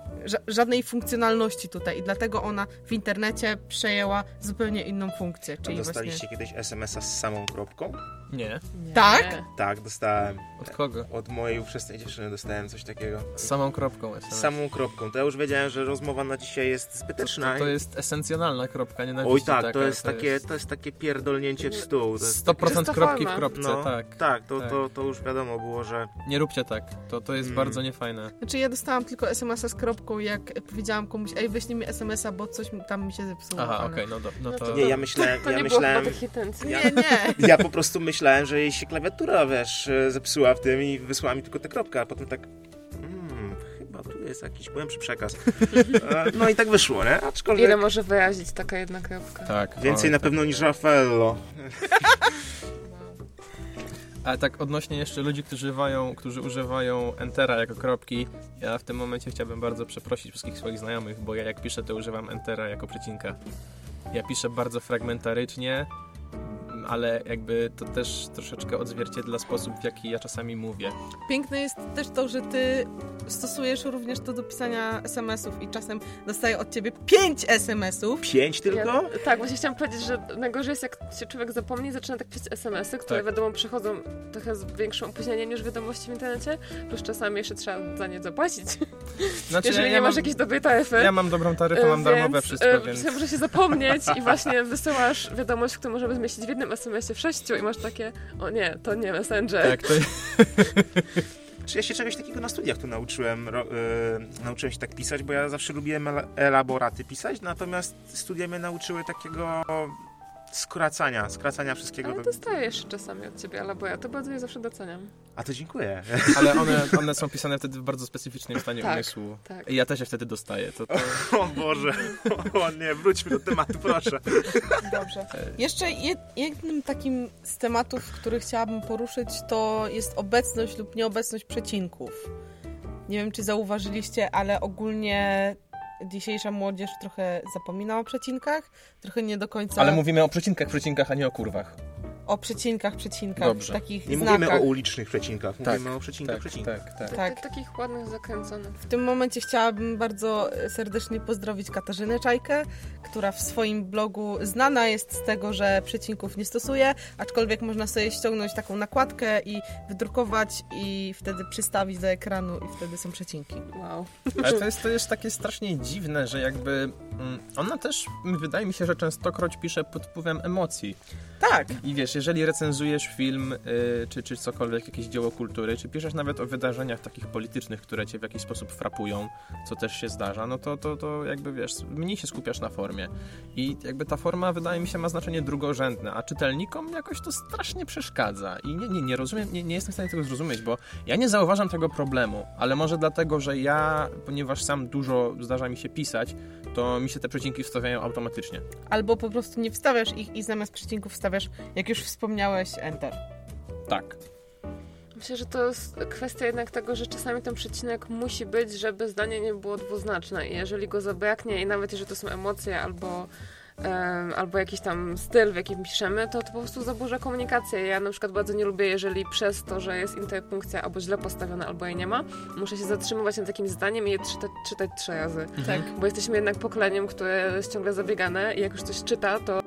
Speaker 1: żadnej funkcjonalności tutaj i dlatego ona w internecie przejęła zupełnie inną funkcję,
Speaker 3: A
Speaker 1: czyli
Speaker 3: dostaliście
Speaker 1: właśnie...
Speaker 3: kiedyś SMS-a z samą kropką?
Speaker 2: Nie.
Speaker 4: Nie.
Speaker 1: Tak?
Speaker 3: Tak, dostałem.
Speaker 2: Od kogo?
Speaker 3: Od mojej ówczesnej dziewczyny dostałem coś takiego.
Speaker 2: Z samą kropką
Speaker 3: Z
Speaker 2: SMS.
Speaker 3: samą kropką. To ja już wiedziałem, że rozmowa na dzisiaj jest zbyteczna.
Speaker 2: To, to jest esencjonalna kropka, nienawiści
Speaker 3: Oj tak,
Speaker 2: taka,
Speaker 3: to jest takie, to jest takie pierdolnięcie w stół. To jest
Speaker 2: 100%
Speaker 4: Czysta
Speaker 2: kropki w kropce,
Speaker 3: No,
Speaker 2: tak.
Speaker 3: Tak, to,
Speaker 2: Tak.
Speaker 3: To, to już wiadomo było, że
Speaker 2: Nie róbcie tak, to, to jest
Speaker 3: Mm.
Speaker 2: bardzo niefajne.
Speaker 1: Znaczy ja dostałam tylko SMS-a z kropką, jak powiedziałam komuś, ej weź mi SMS-a, bo coś tam mi się zepsuło.
Speaker 2: Aha, okej, no, do, no
Speaker 4: No
Speaker 2: to...
Speaker 4: to-
Speaker 3: Nie, ja myślałem,
Speaker 4: To
Speaker 3: ja
Speaker 4: nie
Speaker 3: myślałem,
Speaker 4: było chyba takich intencji.
Speaker 1: Nie, nie.
Speaker 3: ja po prostu myślałem, że jej się klawiatura, wiesz, zepsuła w tym i wysłała mi tylko tę kropkę, a potem tak, hmm, chyba tu jest jakiś głębszy przekaz. E, No i tak wyszło, nie? Aczkolwiek
Speaker 4: Ile może wyrazić taka jedna kropka?
Speaker 2: Tak.
Speaker 3: więcej
Speaker 2: oj,
Speaker 3: na
Speaker 2: tak.
Speaker 3: pewno niż Raffaello.
Speaker 2: Ale tak odnośnie jeszcze ludzi, którzy używają, którzy używają Entera jako kropki, ja w tym momencie chciałbym bardzo przeprosić wszystkich swoich znajomych, bo ja jak piszę, to używam Entera jako przecinka. Ja piszę bardzo fragmentarycznie, ale jakby to też troszeczkę odzwierciedla sposób, w jaki ja czasami mówię.
Speaker 1: Piękne jest też to, że ty stosujesz również to do pisania SMS-ów i czasem dostaję od ciebie 5 SMS-ów.
Speaker 3: Pięć tylko?
Speaker 4: Ja, tak, właśnie chciałam powiedzieć, że najgorzej jest, jak się człowiek zapomni zaczyna tak pisać SMS-y, które
Speaker 2: Tak.
Speaker 4: wiadomo przychodzą trochę z większym opóźnieniem niż wiadomości w internecie, plus czasami jeszcze trzeba za nie zapłacić.
Speaker 2: Znaczy,
Speaker 4: Jeżeli
Speaker 2: ja,
Speaker 4: nie
Speaker 2: ja
Speaker 4: masz
Speaker 2: mam,
Speaker 4: jakiejś dobrej taryfy.
Speaker 2: ja mam dobrą taryfę,
Speaker 4: e,
Speaker 2: mam darmowe
Speaker 4: więc,
Speaker 2: wszystko,
Speaker 4: e,
Speaker 2: więc...
Speaker 4: się może się zapomnieć i właśnie wysyłasz wiadomość, którą możemy zmieścić w jednym SMS-ie w sześciu i masz takie, o nie, to nie Messenger.
Speaker 2: Tak, to,
Speaker 3: Czy ja się czegoś takiego na studiach tu nauczyłem, ro, y, nauczyłem się tak pisać, bo ja zawsze lubiłem ela- elaboraty pisać, natomiast studia mnie nauczyły takiego skracania, skracania wszystkiego.
Speaker 4: Ale
Speaker 3: do-
Speaker 4: dostaję jeszcze czasami od ciebie, ale bo ja to bardzo je zawsze doceniam.
Speaker 3: A to dziękuję.
Speaker 2: ale one, one są pisane wtedy w bardzo specyficznym stanie
Speaker 4: Tak,
Speaker 2: umysłu.
Speaker 4: tak.
Speaker 2: I ja też je wtedy dostaję. To, to...
Speaker 3: O Boże, o nie, wróćmy do tematu, proszę.
Speaker 1: Dobrze. Jeszcze jed, jednym takim z tematów, który chciałabym poruszyć, to jest obecność lub nieobecność przecinków. Nie wiem, czy zauważyliście, ale ogólnie dzisiejsza młodzież trochę zapomina o przecinkach, trochę nie do końca
Speaker 2: Ale mówimy o przecinkach, przecinkach, a nie o kurwach.
Speaker 1: O przecinkach, przecinkach,
Speaker 2: Dobrze.
Speaker 1: takich
Speaker 3: Nie
Speaker 1: znakach.
Speaker 3: mówimy o ulicznych przecinkach, mówimy
Speaker 2: Tak,
Speaker 3: o przecinkach,
Speaker 2: Tak,
Speaker 3: przecinkach.
Speaker 2: tak, tak.
Speaker 1: Tak.
Speaker 4: Tak. Takich ładnych, zakręconych.
Speaker 1: W tym momencie chciałabym bardzo serdecznie pozdrowić Katarzynę Czajkę, która w swoim blogu znana jest z tego, że przecinków nie stosuje, aczkolwiek można sobie ściągnąć taką nakładkę i wydrukować i wtedy przystawić do ekranu i wtedy są przecinki.
Speaker 4: Wow.
Speaker 2: Ale to jest, to jest takie strasznie dziwne, że jakby mm, ona też, wydaje mi się, że częstokroć pisze pod wpływem emocji.
Speaker 1: Tak,
Speaker 2: I wiesz, jeżeli recenzujesz film, y, czy, czy cokolwiek, jakieś dzieło kultury, czy piszesz nawet o wydarzeniach takich politycznych, które cię w jakiś sposób frapują, co też się zdarza, no to, to, to jakby wiesz, mniej się skupiasz na formie. I jakby ta forma, wydaje mi się, ma znaczenie drugorzędne, a czytelnikom jakoś to strasznie przeszkadza. I nie, nie, nie rozumiem, nie, nie jestem w stanie tego zrozumieć, bo ja nie zauważam tego problemu, ale może dlatego, że ja, ponieważ sam dużo zdarza mi się pisać, to mi się te przecinki wstawiają automatycznie.
Speaker 1: albo po prostu nie wstawiasz ich i zamiast przecinków wstawiasz, jak już wspomniałeś, Enter.
Speaker 2: Tak.
Speaker 4: Myślę, że to jest kwestia jednak tego, że czasami ten przecinek musi być, żeby zdanie nie było dwuznaczne i jeżeli go zabraknie i nawet jeżeli to są emocje albo albo jakiś tam styl, w jakim piszemy, to to po prostu zaburza komunikację. Ja na przykład bardzo nie lubię, jeżeli przez to, że jest interpunkcja albo źle postawiona, albo jej nie ma, muszę się zatrzymywać nad takim zdaniem i je czytać, czytać trzy razy.
Speaker 1: Tak.
Speaker 4: Bo jesteśmy jednak pokoleniem, które jest ciągle zabiegane i jak już coś czyta, to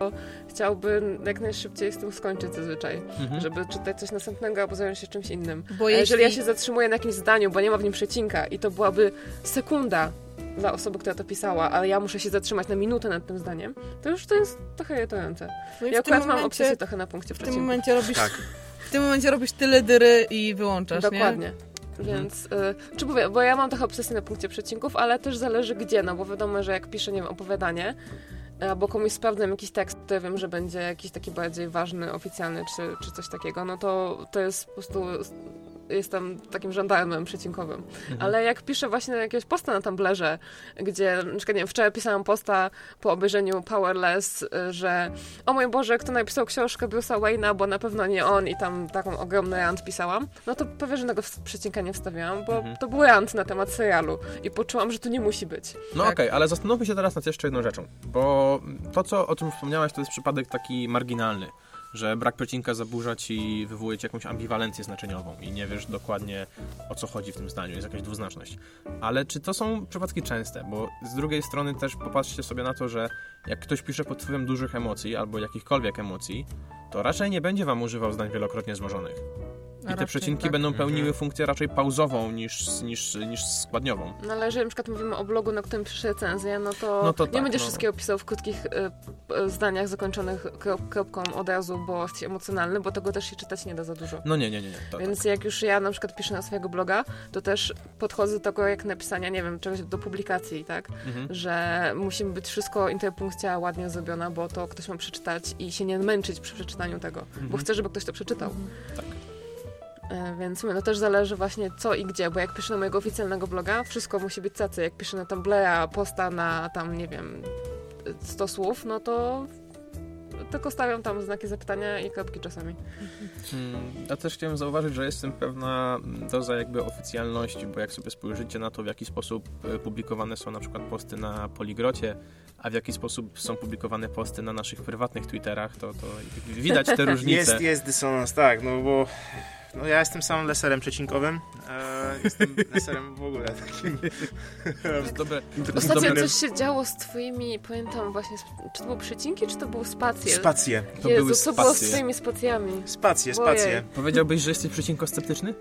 Speaker 4: chciałby jak najszybciej z tym skończyć zazwyczaj.
Speaker 2: Mhm.
Speaker 4: Żeby czytać coś następnego albo zająć się czymś innym.
Speaker 1: Bo
Speaker 4: A
Speaker 1: jeśli...
Speaker 4: jeżeli ja się zatrzymuję na jakimś zdaniu, bo nie ma w nim przecinka i to byłaby sekunda dla osoby, która to pisała, ale ja muszę się zatrzymać na minutę nad tym zdaniem, to już to jest trochę irytujące.
Speaker 1: no
Speaker 4: Ja
Speaker 1: w tym
Speaker 4: akurat mam
Speaker 1: momencie,
Speaker 4: obsesję trochę na punkcie
Speaker 1: w tym momencie robisz,
Speaker 3: Tak.
Speaker 1: w tym momencie robisz tyle dyry i wyłączasz, nie?
Speaker 4: Dokładnie. Więc, y, czy mówię, bo ja mam trochę obsesję na punkcie przecinków, ale też zależy gdzie, no bo wiadomo, że jak piszę, nie wiem, opowiadanie, y, albo komuś sprawdzam jakiś tekst, to ja wiem, że będzie jakiś taki bardziej ważny, oficjalny, czy, czy coś takiego, no to to jest po prostu, jestem takim żandarmem przecinkowym.
Speaker 2: Mhm.
Speaker 4: Ale jak piszę właśnie jakiegoś posta na Tumblerze, gdzie, na przykład, nie wiem, wczoraj pisałam posta po obejrzeniu Powerless, y, że o mój Boże, kto napisał książkę Bruce'a Wayne'a, bo na pewno nie on i tam taką ogromny rant pisałam, no to prawie żadnego przecinka nie wstawiałam, bo
Speaker 2: Mhm.
Speaker 4: to był rant na temat serialu i poczułam, że to nie musi być.
Speaker 2: No
Speaker 1: Tak.
Speaker 2: okej, ale zastanówmy się teraz nad jeszcze jedną rzeczą, bo to, co, o czym wspomniałaś, to jest przypadek taki marginalny. Że brak przecinka zaburza ci, wywołuje ci jakąś ambiwalencję znaczeniową i nie wiesz dokładnie o co chodzi w tym zdaniu, jest jakaś dwuznaczność. Ale czy to są przypadki częste? Bo z drugiej strony też popatrzcie sobie na to, że jak ktoś pisze pod wpływem dużych emocji albo jakichkolwiek emocji, to raczej nie będzie wam używał zdań wielokrotnie złożonych. I te
Speaker 1: Raczej
Speaker 2: przecinki
Speaker 1: tak.
Speaker 2: będą pełniły
Speaker 3: Mhm.
Speaker 2: funkcję raczej pauzową niż, niż, niż składniową.
Speaker 4: No ale jeżeli na przykład mówimy o blogu, na którym piszę recenzję, no to,
Speaker 2: No to
Speaker 4: nie
Speaker 2: tak,
Speaker 4: będziesz
Speaker 2: no.
Speaker 4: wszystkiego pisał w krótkich y, y, zdaniach zakończonych krop, kropką od razu, bo jesteś emocjonalny, bo tego też się czytać nie da za dużo.
Speaker 2: No nie, nie, nie. nie. To,
Speaker 4: Więc jak już ja na przykład piszę na swojego bloga, to też podchodzę do tego jak napisania, nie wiem, czegoś do publikacji, tak?
Speaker 2: Mhm.
Speaker 4: Że musi być wszystko, interpunkcja ładnie zrobiona, bo to ktoś ma przeczytać i się nie męczyć przy przeczytaniu tego, bo
Speaker 2: Mhm.
Speaker 4: chcę, żeby ktoś to przeczytał.
Speaker 2: Tak.
Speaker 4: E, Więc mówię, no też zależy właśnie co i gdzie, bo jak piszę na mojego oficjalnego bloga, wszystko musi być cacy. Jak piszę na Tumblra posta na tam, nie wiem, 100 słów, no to tylko stawiam tam znaki zapytania i kropki czasami.
Speaker 2: Ja też chciałem zauważyć, że jest w tym pewna doza jakby oficjalności, bo jak sobie spojrzycie na to, w jaki sposób e, publikowane są na przykład posty na Poligrocie, a w jaki sposób są publikowane posty na naszych prywatnych Twitterach, to, to widać te różnice.
Speaker 3: Jest, jest dysonans, tak, no bo no ja jestem samym leserem przecinkowym. E, jestem leserem w ogóle takim.
Speaker 2: Dobre,
Speaker 4: Ostatnio
Speaker 2: dobre,
Speaker 4: coś się działo z twoimi, pamiętam właśnie, czy to były przecinki, czy to były spacje?
Speaker 3: Spacje.
Speaker 2: to były
Speaker 4: Jezu, co było z twoimi spacjami?
Speaker 3: Spacje,
Speaker 4: Ojej.
Speaker 3: spacje.
Speaker 2: Powiedziałbyś, że jesteś przecinkosceptyczny?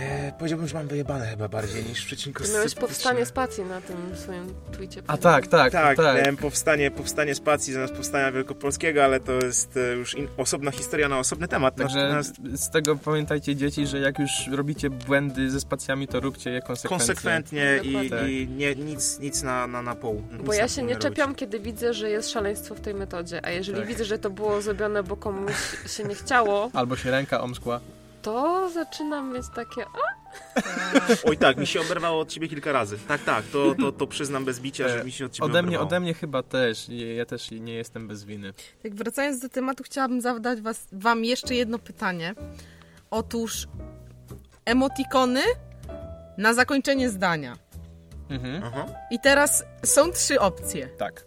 Speaker 3: E, powiedziałbym, że mam wyjebane chyba bardziej niż przecinko
Speaker 4: Ty miałeś powstanie spacji na tym swoim tweetie.
Speaker 2: A tak, tak,
Speaker 3: Tak,
Speaker 2: tak.
Speaker 3: miałem powstanie, powstanie spacji zamiast powstania wielkopolskiego, ale to jest e, już in, osobna historia na osobny temat.
Speaker 2: Także
Speaker 3: Natomiast
Speaker 2: z tego pamiętajcie dzieci, że jak już robicie błędy ze spacjami, to róbcie je konsekwentnie.
Speaker 3: konsekwentnie i,
Speaker 4: Dokładnie.
Speaker 3: i nie, nic, nic na, na, na pół.
Speaker 4: Bo
Speaker 3: Nic
Speaker 4: ja
Speaker 3: na
Speaker 4: się nie
Speaker 3: robić.
Speaker 4: czepiam, kiedy widzę, że jest szaleństwo w tej metodzie, a jeżeli
Speaker 3: Tak.
Speaker 4: widzę, że to było zrobione, bo komuś się nie chciało,
Speaker 2: Albo się ręka omskła.
Speaker 4: To zaczynam mieć takie, a
Speaker 3: Oj tak, mi się oberwało od ciebie kilka razy. Tak, tak, to, to, to przyznam bez bicia, że mi się od ciebie
Speaker 2: Ode mnie,
Speaker 3: oberwało.
Speaker 2: ode mnie chyba też. Ja też nie jestem bez winy.
Speaker 1: Tak wracając do tematu, chciałabym zadać was, wam jeszcze jedno pytanie. Otóż emotikony na zakończenie zdania.
Speaker 2: Mhm.
Speaker 3: Aha.
Speaker 1: I teraz są trzy opcje.
Speaker 2: Tak,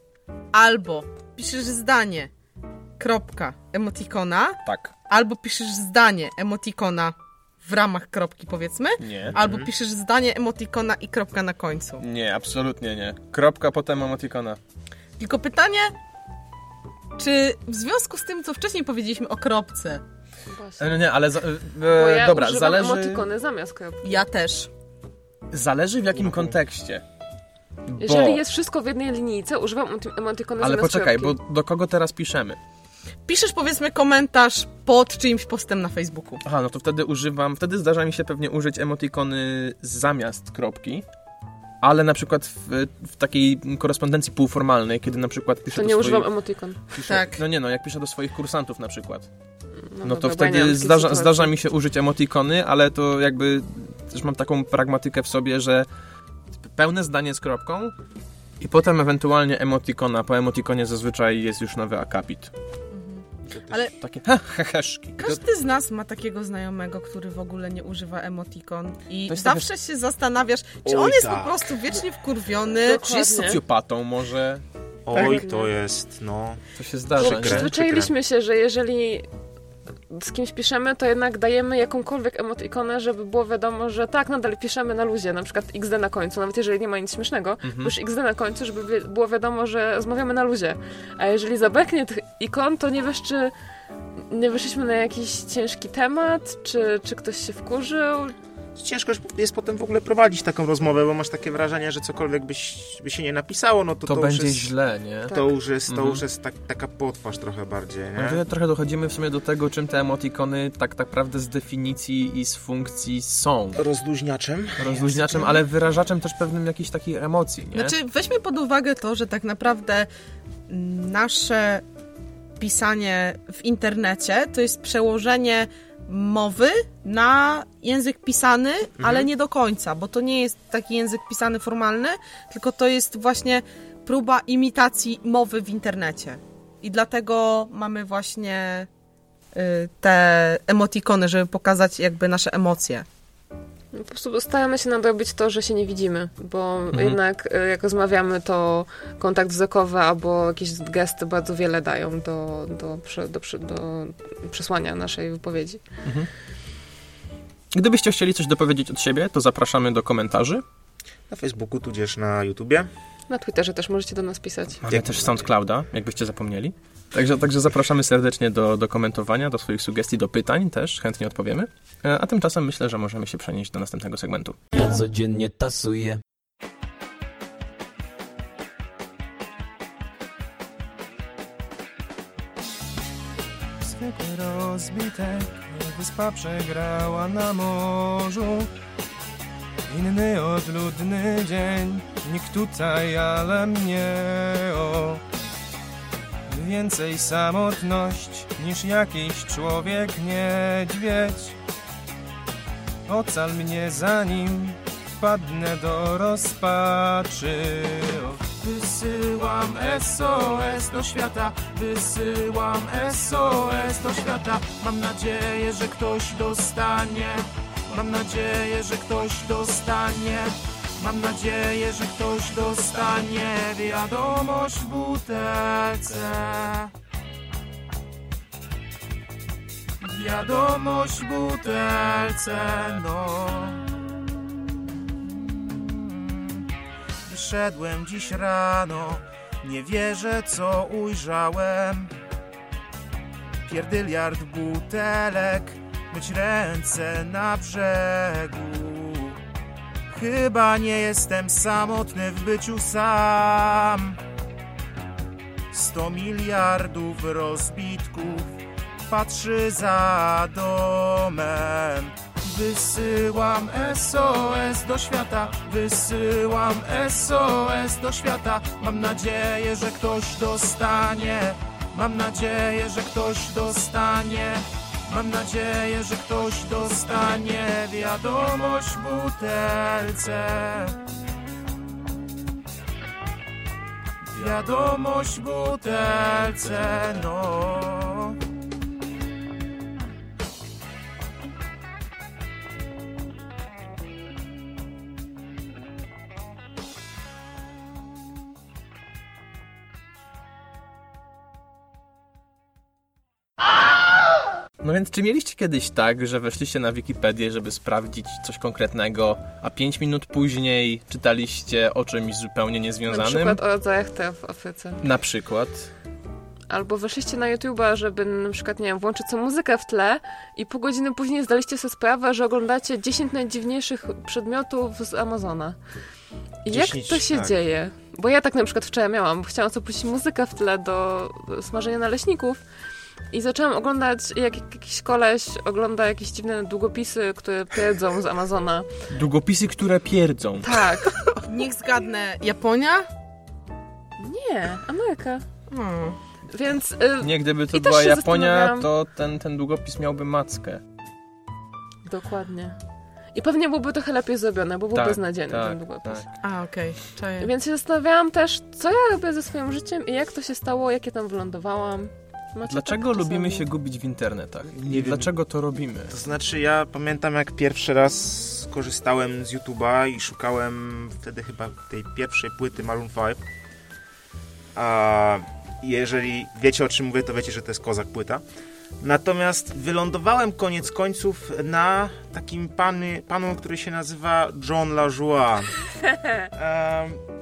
Speaker 1: Albo piszesz zdanie, kropka, emotikona,
Speaker 2: tak,
Speaker 1: albo piszesz zdanie, emotikona w ramach kropki powiedzmy,
Speaker 2: nie.
Speaker 1: albo piszesz zdanie, emotikona i kropka na końcu.
Speaker 2: Nie, absolutnie nie. Kropka, potem emotikona.
Speaker 1: Tylko pytanie, czy w związku z tym, co wcześniej powiedzieliśmy o kropce.
Speaker 2: E, nie, ale za, e,
Speaker 4: Bo ja
Speaker 2: dobra,
Speaker 4: używam
Speaker 2: zależy,
Speaker 4: emotikony zamiast kropki.
Speaker 1: ja też.
Speaker 2: zależy w jakim kontekście. Bo,
Speaker 4: Jeżeli jest wszystko w jednej linijce, używam emoti- emotikony
Speaker 2: ale
Speaker 4: zamiast
Speaker 2: poczekaj,
Speaker 4: kropki.
Speaker 2: bo do kogo teraz piszemy?
Speaker 1: Piszesz powiedzmy komentarz pod czyimś postem na Facebooku.
Speaker 2: Aha, no to wtedy używam, wtedy zdarza mi się pewnie użyć emotikony zamiast kropki, ale na przykład w, w takiej korespondencji półformalnej, kiedy na przykład piszę
Speaker 4: To
Speaker 2: do
Speaker 4: nie
Speaker 2: swoich...
Speaker 4: używam emotikon.
Speaker 2: piszę,
Speaker 1: Tak.
Speaker 2: No nie no, jak piszę do swoich kursantów na przykład, no,
Speaker 4: dobra,
Speaker 2: to wtedy zdarza, zdarza mi się użyć emotikony, ale to jakby też mam taką pragmatykę w sobie, że pełne zdanie z kropką i potem ewentualnie emotikona. Po emotikonie zazwyczaj jest już nowy akapit.
Speaker 1: Ale
Speaker 2: Takie ha, heheszki.
Speaker 1: Każdy z nas ma takiego znajomego, który w ogóle nie używa emotikon i zawsze się zastanawiasz, czy
Speaker 3: Oj,
Speaker 1: on jest
Speaker 3: tak.
Speaker 1: po prostu wiecznie wkurwiony,
Speaker 4: Dokładnie.
Speaker 2: Czy jest socjopatą może?
Speaker 3: Oj,
Speaker 4: Tak.
Speaker 3: to jest, no...
Speaker 2: To się zdarza.
Speaker 4: Przyzwyczailiśmy się, że jeżeli z kimś piszemy, to jednak dajemy jakąkolwiek emotikonę, żeby było wiadomo, że tak, nadal piszemy na luzie, na przykład XD na końcu, nawet jeżeli nie ma nic śmiesznego,
Speaker 2: Mhm.
Speaker 4: już XD na końcu, żeby było wiadomo, że rozmawiamy na luzie. A jeżeli zabraknie tych ikon, to nie wiesz, czy nie wyszliśmy na jakiś ciężki temat, czy, czy ktoś się wkurzył.
Speaker 3: Ciężko jest potem w ogóle prowadzić taką rozmowę, bo masz takie wrażenie, że cokolwiek byś, by się nie napisało, no to
Speaker 2: To,
Speaker 3: to, już
Speaker 2: będzie
Speaker 3: jest,
Speaker 2: źle, nie?
Speaker 4: Tak.
Speaker 3: to już jest, to
Speaker 2: Mhm.
Speaker 3: już jest tak, taka potwarz trochę bardziej, nie?
Speaker 2: trochę dochodzimy w sumie do tego, czym te emotikony tak naprawdę z definicji i z funkcji są.
Speaker 3: Rozluźniaczem.
Speaker 2: Rozluźniaczem, ale wyrażaczem też pewnym jakichś takich emocji, nie?
Speaker 1: Znaczy, weźmy pod uwagę to, że tak naprawdę nasze pisanie w internecie to jest przełożenie mowy na język pisany, ale nie do końca, bo to nie jest taki język pisany formalny, tylko to jest właśnie próba imitacji mowy w internecie. I dlatego mamy właśnie y, te emotikony, żeby pokazać jakby nasze emocje.
Speaker 4: Po prostu staramy się nadrobić to, że się nie widzimy, bo
Speaker 2: Mhm.
Speaker 4: jednak e, jak rozmawiamy, to kontakt wzrokowy albo jakieś gesty bardzo wiele dają do, do, do, prze- do przesłania naszej wypowiedzi.
Speaker 2: Gdybyście chcieli coś dopowiedzieć od siebie, to zapraszamy do komentarzy.
Speaker 3: Na Facebooku, tudzież na YouTubie.
Speaker 4: Na Twitterze też możecie do nas pisać.
Speaker 2: Mamy też SoundClouda, jakbyście zapomnieli. Także, także zapraszamy serdecznie do, do komentowania, do swoich sugestii, do pytań też, chętnie odpowiemy. E, A tymczasem myślę, że możemy się przenieść do następnego segmentu.
Speaker 5: Ja codziennie tasuję.
Speaker 2: Zwykły rozbitek, wyspa przegrała na morzu. Inny odludny dzień, nikt tutaj, ale mnie o. Więcej samotność niż jakiś człowiek niedźwiedź. Ocal mnie zanim wpadnę do rozpaczy. Wysyłam SOS do świata, wysyłam SOS do świata. Mam nadzieję, że ktoś dostanie. Mam nadzieję, że ktoś dostanie. Mam nadzieję, że ktoś dostanie wiadomość w butelce. Wiadomość w butelce, no. Wyszedłem dziś rano, nie wierzę co ujrzałem. Pierdyliard butelek, myć ręce na brzegu. Chyba nie jestem samotny w byciu sam. Sto miliardów rozbitków patrzy za domem. Wysyłam SOS do świata, wysyłam SOS do świata. Mam nadzieję, że ktoś dostanie. Mam nadzieję, że ktoś dostanie. Mam nadzieję, że ktoś dostanie wiadomość w butelce. Wiadomość w butelce, no. No więc czy mieliście kiedyś tak, że weszliście na Wikipedię, żeby sprawdzić coś konkretnego, a 5 minut później czytaliście o czymś zupełnie
Speaker 4: Na
Speaker 2: niezwiązanym?
Speaker 4: przykład o rodzajach te w Afryce.
Speaker 2: Na przykład.
Speaker 4: Albo weszliście na YouTube'a, żeby na przykład, nie wiem, włączyć sobie muzykę w tle i pół godziny później zdaliście sobie sprawę, że oglądacie 10 najdziwniejszych przedmiotów z Amazona. I jak
Speaker 3: 10,
Speaker 4: to się
Speaker 3: tak.
Speaker 4: dzieje? Bo ja tak na przykład wczoraj miałam, bo chciałam sobie puścić muzykę w tle do smażenia naleśników i zaczęłam oglądać, jak jakiś koleś ogląda jakieś dziwne długopisy, które pierdzą z Amazona.
Speaker 2: Długopisy, które pierdzą.
Speaker 4: Tak.
Speaker 1: Niech zgadnę. Japonia?
Speaker 4: Nie, Ameryka.
Speaker 1: Hmm.
Speaker 4: Więc y,
Speaker 2: Nie, gdyby to była Japonia, to ten, ten długopis miałby mackę.
Speaker 4: Dokładnie. I pewnie byłoby trochę lepiej zrobione, bo był
Speaker 2: Tak,
Speaker 4: beznadziejny ten
Speaker 2: tak,
Speaker 4: długopis.
Speaker 2: tak.
Speaker 1: A, okej. Czaję.
Speaker 4: Więc się zastanawiałam też, co ja robię ze swoim życiem i jak to się stało, jak ja tam wylądowałam. Macie
Speaker 2: Dlaczego
Speaker 4: tak
Speaker 2: lubimy się gubić w internetach?
Speaker 3: Nie wiem.
Speaker 2: Dlaczego to robimy?
Speaker 3: To znaczy, ja pamiętam jak pierwszy raz korzystałem z YouTube'a i szukałem wtedy chyba tej pierwszej płyty Maroon 5. A jeżeli wiecie o czym mówię, to wiecie, że to jest kozak płyta. Natomiast wylądowałem koniec końców na takim pany, panu, który się nazywa John LaJoie.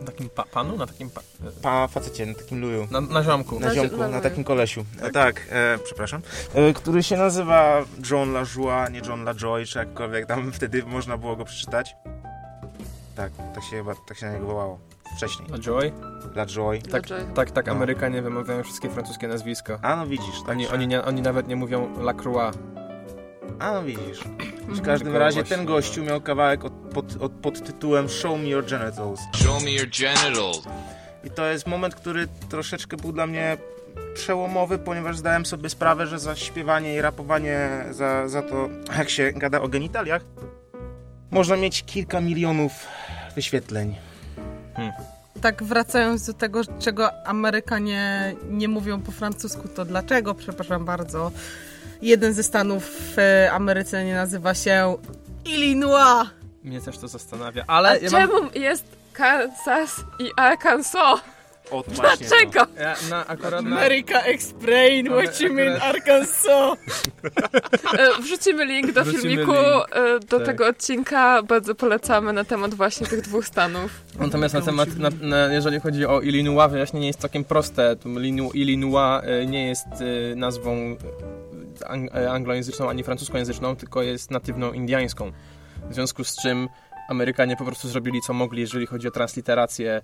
Speaker 2: Na takim pa panu? Na takim pa
Speaker 3: pa facecie, na takim luju.
Speaker 2: na, na ziomku.
Speaker 3: Na
Speaker 4: Na
Speaker 3: ziomku,
Speaker 4: zi-
Speaker 3: na takim kolesiu. Tak, tak e, przepraszam. E, który się nazywa John LaJoie, nie John LaJoy, czy jakkolwiek tam wtedy można było go przeczytać. Tak, tak się chyba, tak się na niego wołało. Wcześniej.
Speaker 2: Na Joy?
Speaker 3: LaJoy.
Speaker 2: Tak,
Speaker 4: Dlaczego?
Speaker 2: tak, tak,
Speaker 3: No.
Speaker 2: Amerykanie wymawiają wszystkie francuskie nazwiska.
Speaker 3: A no widzisz, tak.
Speaker 2: Oni, oni, nie, oni nawet nie mówią Lacroix.
Speaker 3: A no widzisz.
Speaker 4: Mhm.
Speaker 3: W każdym
Speaker 2: Tylko
Speaker 3: razie
Speaker 2: właśnie-
Speaker 3: ten gościu miał kawałek od, pod, od, pod tytułem Show Me Your Genitals.
Speaker 5: Show me your genitals.
Speaker 3: I to jest moment, który troszeczkę był dla mnie przełomowy, ponieważ zdałem sobie sprawę, że za śpiewanie i rapowanie, za, za to, jak się gada o genitaliach, można mieć kilka milionów wyświetleń.
Speaker 1: Tak wracając do tego, czego Amerykanie nie mówią po francusku, to dlaczego, przepraszam bardzo, jeden ze stanów w Ameryce nie nazywa się Illinois,
Speaker 2: mnie też to zastanawia, ale
Speaker 4: A
Speaker 2: ja mam...
Speaker 4: czemu jest Kansas i Arkansas?
Speaker 3: O, to właśnie to.
Speaker 4: Dlaczego?
Speaker 2: Ja na, akurat na...
Speaker 1: America explain what you mean
Speaker 2: Akurat-
Speaker 1: Arkansas.
Speaker 4: E, Wrzucimy link do
Speaker 2: Wrzucimy
Speaker 4: filmiku
Speaker 2: link,
Speaker 4: e, do
Speaker 2: tak.
Speaker 4: tego odcinka. Bardzo polecamy na temat właśnie tych dwóch stanów.
Speaker 2: Natomiast na temat, na, na, jeżeli chodzi o Illinois, wyjaśnienie jest całkiem proste. Illinois e, nie jest nazwą ang- anglojęzyczną ani francuskojęzyczną, tylko jest natywną indiańską. W związku z czym Amerykanie po prostu zrobili co mogli, jeżeli chodzi o transliterację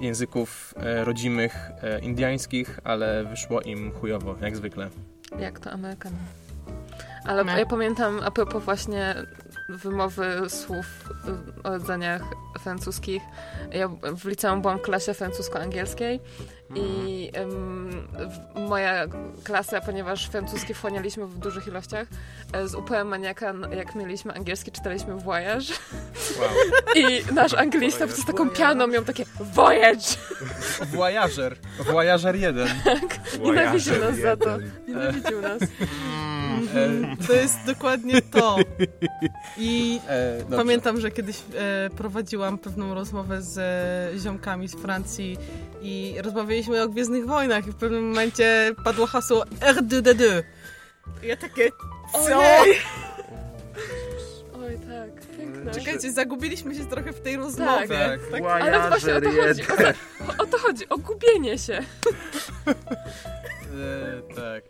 Speaker 2: języków e, rodzimych e, indiańskich, ale wyszło im chujowo, jak zwykle.
Speaker 4: Jak to Amerykan? Ale ja pamiętam a propos właśnie wymowy słów o rdzeniach francuskich. Ja w liceum byłam w klasie francusko-angielskiej i moja klasa, ponieważ francuski wchłanialiśmy w dużych ilościach, e, z uporem maniaka, jak mieliśmy angielski, czytaliśmy voyage
Speaker 2: Wow.
Speaker 4: i nasz anglista z taką pianą miał takie voyage!
Speaker 2: Voyager. Voyager 1.
Speaker 4: Nienawidził nas za to. Nienawidził nas.
Speaker 1: Mhm. To jest dokładnie to. I
Speaker 2: E,
Speaker 1: pamiętam, że kiedyś e, prowadziłam pewną rozmowę z e, ziomkami z Francji i rozmawialiśmy o Gwiezdnych Wojnach i w pewnym momencie padło hasło R2D2. I ja takie, co?
Speaker 4: Ojej. Oj, tak. Piękne.
Speaker 1: Czekajcie, zagubiliśmy się trochę w tej rozmowie.
Speaker 2: Tak.
Speaker 1: tak.
Speaker 4: Ale to właśnie o to chodzi. O to, o to chodzi, o gubienie się.
Speaker 2: E, tak.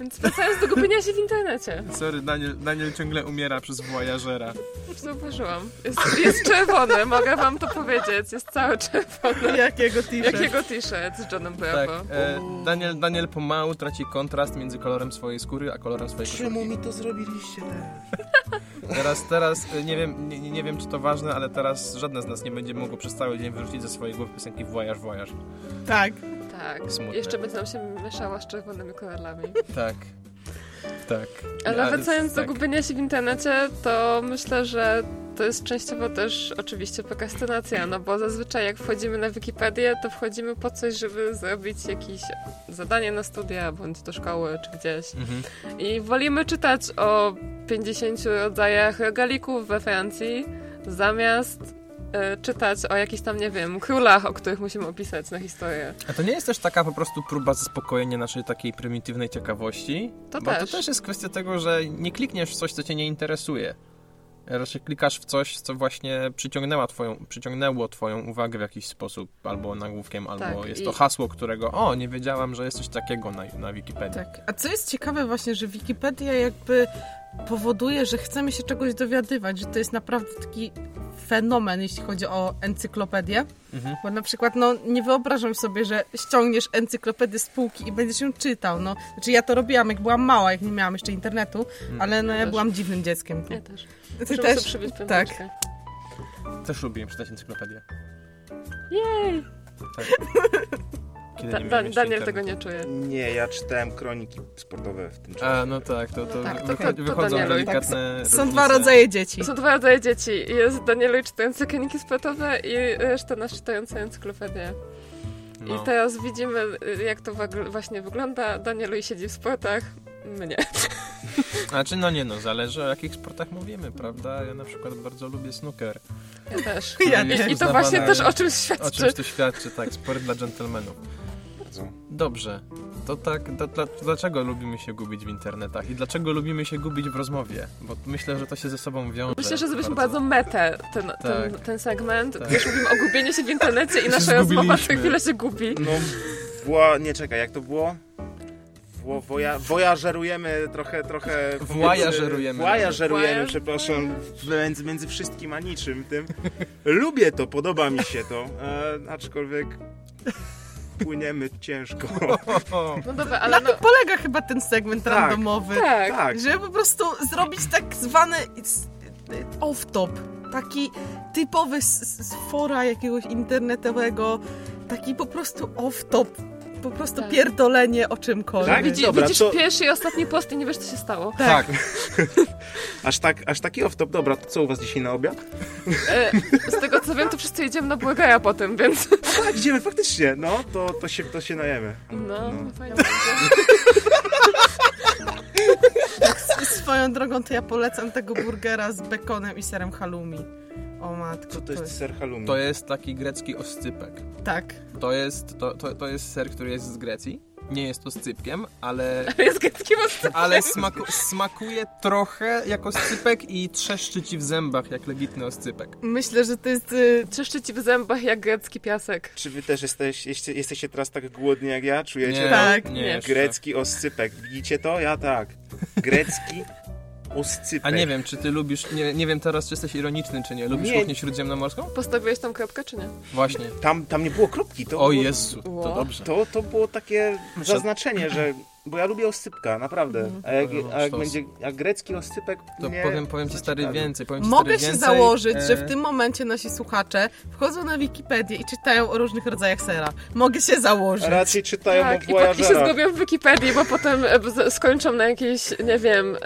Speaker 4: Więc wracając do gubienia się w internecie.
Speaker 2: Sorry, Daniel, Daniel ciągle umiera przez Voyagera.
Speaker 4: Już zauważyłam. Jest, jest czerwony, mogę wam to powiedzieć. Jest cały czerwony.
Speaker 1: Jakiego t-shirt?
Speaker 4: Jakiego t-shirt z Johnem
Speaker 2: Tak,
Speaker 4: Bravo.
Speaker 2: e, Daniel, Daniel pomału traci kontrast między kolorem swojej skóry a kolorem swojej
Speaker 3: Czemu
Speaker 2: koszulki.
Speaker 3: mi to zrobiliście?
Speaker 2: Teraz, teraz e, nie wiem, nie, nie wiem czy to ważne, ale teraz żadne z nas nie będzie mogło przez cały dzień wyrzucić ze swojej głowy piosenki Voyage, Voyage.
Speaker 1: Tak.
Speaker 4: Tak.
Speaker 2: Smutne.
Speaker 4: Jeszcze będzie nam się mieszała z czerwonymi kolorami.
Speaker 2: Tak. Tak.
Speaker 4: Ale
Speaker 2: Ja-
Speaker 4: wracając do
Speaker 2: tak.
Speaker 4: gubienia się w internecie, to myślę, że to jest częściowo też oczywiście prokrastynacja, no bo zazwyczaj jak wchodzimy na Wikipedię, to wchodzimy po coś, żeby zrobić jakieś zadanie na studia, bądź do szkoły, czy gdzieś.
Speaker 2: Mhm.
Speaker 4: I wolimy czytać o 50 rodzajach regalików we Francji, zamiast czytać o jakichś tam, nie wiem, królach, o których musimy opisać na historię.
Speaker 2: A to nie jest też taka po prostu próba zaspokojenia naszej takiej prymitywnej ciekawości?
Speaker 4: To
Speaker 2: Bo
Speaker 4: też.
Speaker 2: to też jest kwestia tego, że nie klikniesz w coś, co cię nie interesuje. Raczej klikasz w coś, co właśnie przyciągnęła twoją, przyciągnęło twoją uwagę w jakiś sposób, albo nagłówkiem, albo
Speaker 4: Tak,
Speaker 2: jest
Speaker 4: i-
Speaker 2: to hasło, którego o, nie wiedziałam, że jest coś takiego na, na Wikipedii.
Speaker 1: Tak. A co jest ciekawe właśnie, że Wikipedia jakby powoduje, że chcemy się czegoś dowiadywać, że to jest naprawdę taki fenomen, jeśli chodzi o encyklopedię.
Speaker 2: Mhm.
Speaker 1: Bo na przykład, no nie wyobrażam sobie, że ściągniesz encyklopedię z półki i będziesz ją czytał. No, znaczy ja to robiłam, jak byłam mała, jak nie miałam jeszcze internetu, ale no
Speaker 4: Ja
Speaker 1: ja byłam dziwnym dzieckiem.
Speaker 4: Ja też.
Speaker 1: Ty też? Tak.
Speaker 2: Też lubiłem czytać encyklopedię.
Speaker 4: Jej!
Speaker 2: Tak. Kiedy
Speaker 4: Da,
Speaker 2: nie
Speaker 4: da, Daniel tego nie czuje.
Speaker 3: Nie, ja czytałem kroniki sportowe w tym czasie.
Speaker 2: A, no tak, to, to,
Speaker 4: Tak, to- to- to
Speaker 2: wychodzą delikatne
Speaker 1: Są
Speaker 2: różnice.
Speaker 1: dwa rodzaje dzieci.
Speaker 4: Są dwa rodzaje dzieci. Jest Danieluj czytający kroniki sportowe i reszta nas czytająca encyklopedię.
Speaker 2: No.
Speaker 4: I teraz widzimy, jak to właśnie wygląda. Danieluj siedzi w sportach, mnie.
Speaker 2: Znaczy, no nie no, zależy o jakich sportach mówimy, prawda? Ja na przykład bardzo lubię snooker.
Speaker 4: Ja też.
Speaker 1: Ja
Speaker 2: Jest
Speaker 1: nie.
Speaker 4: I to właśnie też o czymś
Speaker 2: O
Speaker 4: świadczy.
Speaker 2: czymś to świadczy, tak, sport dla dżentelmenów.
Speaker 3: Bardzo.
Speaker 2: Dobrze, to tak, dla, dlaczego lubimy się gubić w internetach i dlaczego lubimy się gubić w rozmowie? Bo myślę, że to się ze sobą wiąże.
Speaker 4: Myślę, że zrobiliśmy bardzo metę ten, ten,
Speaker 2: Tak.
Speaker 4: ten segment,
Speaker 2: Tak.
Speaker 4: gdyż mówimy o gubieniu się w internecie i nasza rozmowa co
Speaker 2: zgubiliśmy.
Speaker 4: chwilę się gubi.
Speaker 3: No, wła... nie czekaj, jak to było? Wo, woja, wojażerujemy trochę, trochę...
Speaker 2: Włajażerujemy.
Speaker 3: Włajażerujemy,
Speaker 4: Właja-
Speaker 3: przepraszam, między, między wszystkim a niczym tym. Lubię to, podoba mi się to, e, aczkolwiek płyniemy ciężko.
Speaker 4: No dobra, ale
Speaker 1: Na
Speaker 4: no...
Speaker 1: tym polega chyba ten segment
Speaker 3: Tak.
Speaker 1: randomowy.
Speaker 4: Tak.
Speaker 3: Tak,
Speaker 1: Żeby po prostu zrobić tak zwany off-top. Taki typowy z, z fora jakiegoś internetowego. Taki po prostu off-top. Po prostu
Speaker 4: Tak.
Speaker 1: pierdolenie o czymkolwiek.
Speaker 3: Tak?
Speaker 4: Widzi,
Speaker 3: Dobra,
Speaker 4: widzisz
Speaker 3: to-
Speaker 4: pierwszy i ostatni post i nie wiesz, co się stało.
Speaker 2: Tak,
Speaker 3: aż, tak, aż taki off-top. Dobra, to co u was dzisiaj na obiad?
Speaker 4: E, z tego co wiem, to wszyscy jedziemy na Błagaja potem, więc...
Speaker 3: Tak, idziemy faktycznie, no, to, to, się, to się najemy.
Speaker 4: No,
Speaker 3: No.
Speaker 4: fajnie będzie.
Speaker 1: Swoją drogą to ja polecam tego burgera z bekonem i serem halloumi. O matko.
Speaker 3: Co to jest ser halloumi?
Speaker 2: To jest taki grecki oscypek.
Speaker 1: Tak.
Speaker 2: To jest, to, to, to jest ser, który jest z Grecji. Nie jest to scypkiem, ale,
Speaker 4: Jest greckim oscypkiem.
Speaker 2: ale smaku, smakuje trochę jak oscypek i trzeszczy ci w zębach jak legitny oscypek.
Speaker 1: Myślę, że to jest... y,
Speaker 4: Trzeszczy ci w zębach jak grecki piasek.
Speaker 3: Czy wy też jesteś, jesteście, jesteście teraz tak głodni jak ja? Czujecie
Speaker 2: Nie?
Speaker 1: Tak.
Speaker 2: nie.
Speaker 3: Grecki oscypek. Widzicie to? Ja tak. Grecki oscypek.
Speaker 2: A nie wiem, czy ty lubisz, nie, nie wiem teraz, czy jesteś ironiczny, czy nie. Lubisz
Speaker 3: Nie.
Speaker 2: kuchnię śródziemnomorską?
Speaker 4: Postawiłeś tą kropkę, czy nie?
Speaker 2: Właśnie.
Speaker 3: Tam, tam nie było kropki. To
Speaker 2: O
Speaker 3: było,
Speaker 2: Jezu, to dobrze.
Speaker 3: To, to było takie zaznaczenie, że... Bo ja lubię oscypka, naprawdę. A jak,
Speaker 2: Mhm.
Speaker 3: a jak będzie jak grecki oscypek
Speaker 2: To
Speaker 3: mnie
Speaker 2: powiem, powiem ci stary więcej. Powiem ci
Speaker 1: Mogę
Speaker 2: stary
Speaker 1: się
Speaker 2: więcej,
Speaker 1: założyć,
Speaker 2: e,
Speaker 1: że w tym momencie nasi słuchacze wchodzą na Wikipedię i czytają o różnych rodzajach sera. Mogę się założyć.
Speaker 3: Raczej czytają
Speaker 4: Tak,
Speaker 3: o
Speaker 4: i póki się
Speaker 3: voyagerach.
Speaker 4: zgubią w Wikipedii, bo potem e, skończą na jakichś, nie wiem,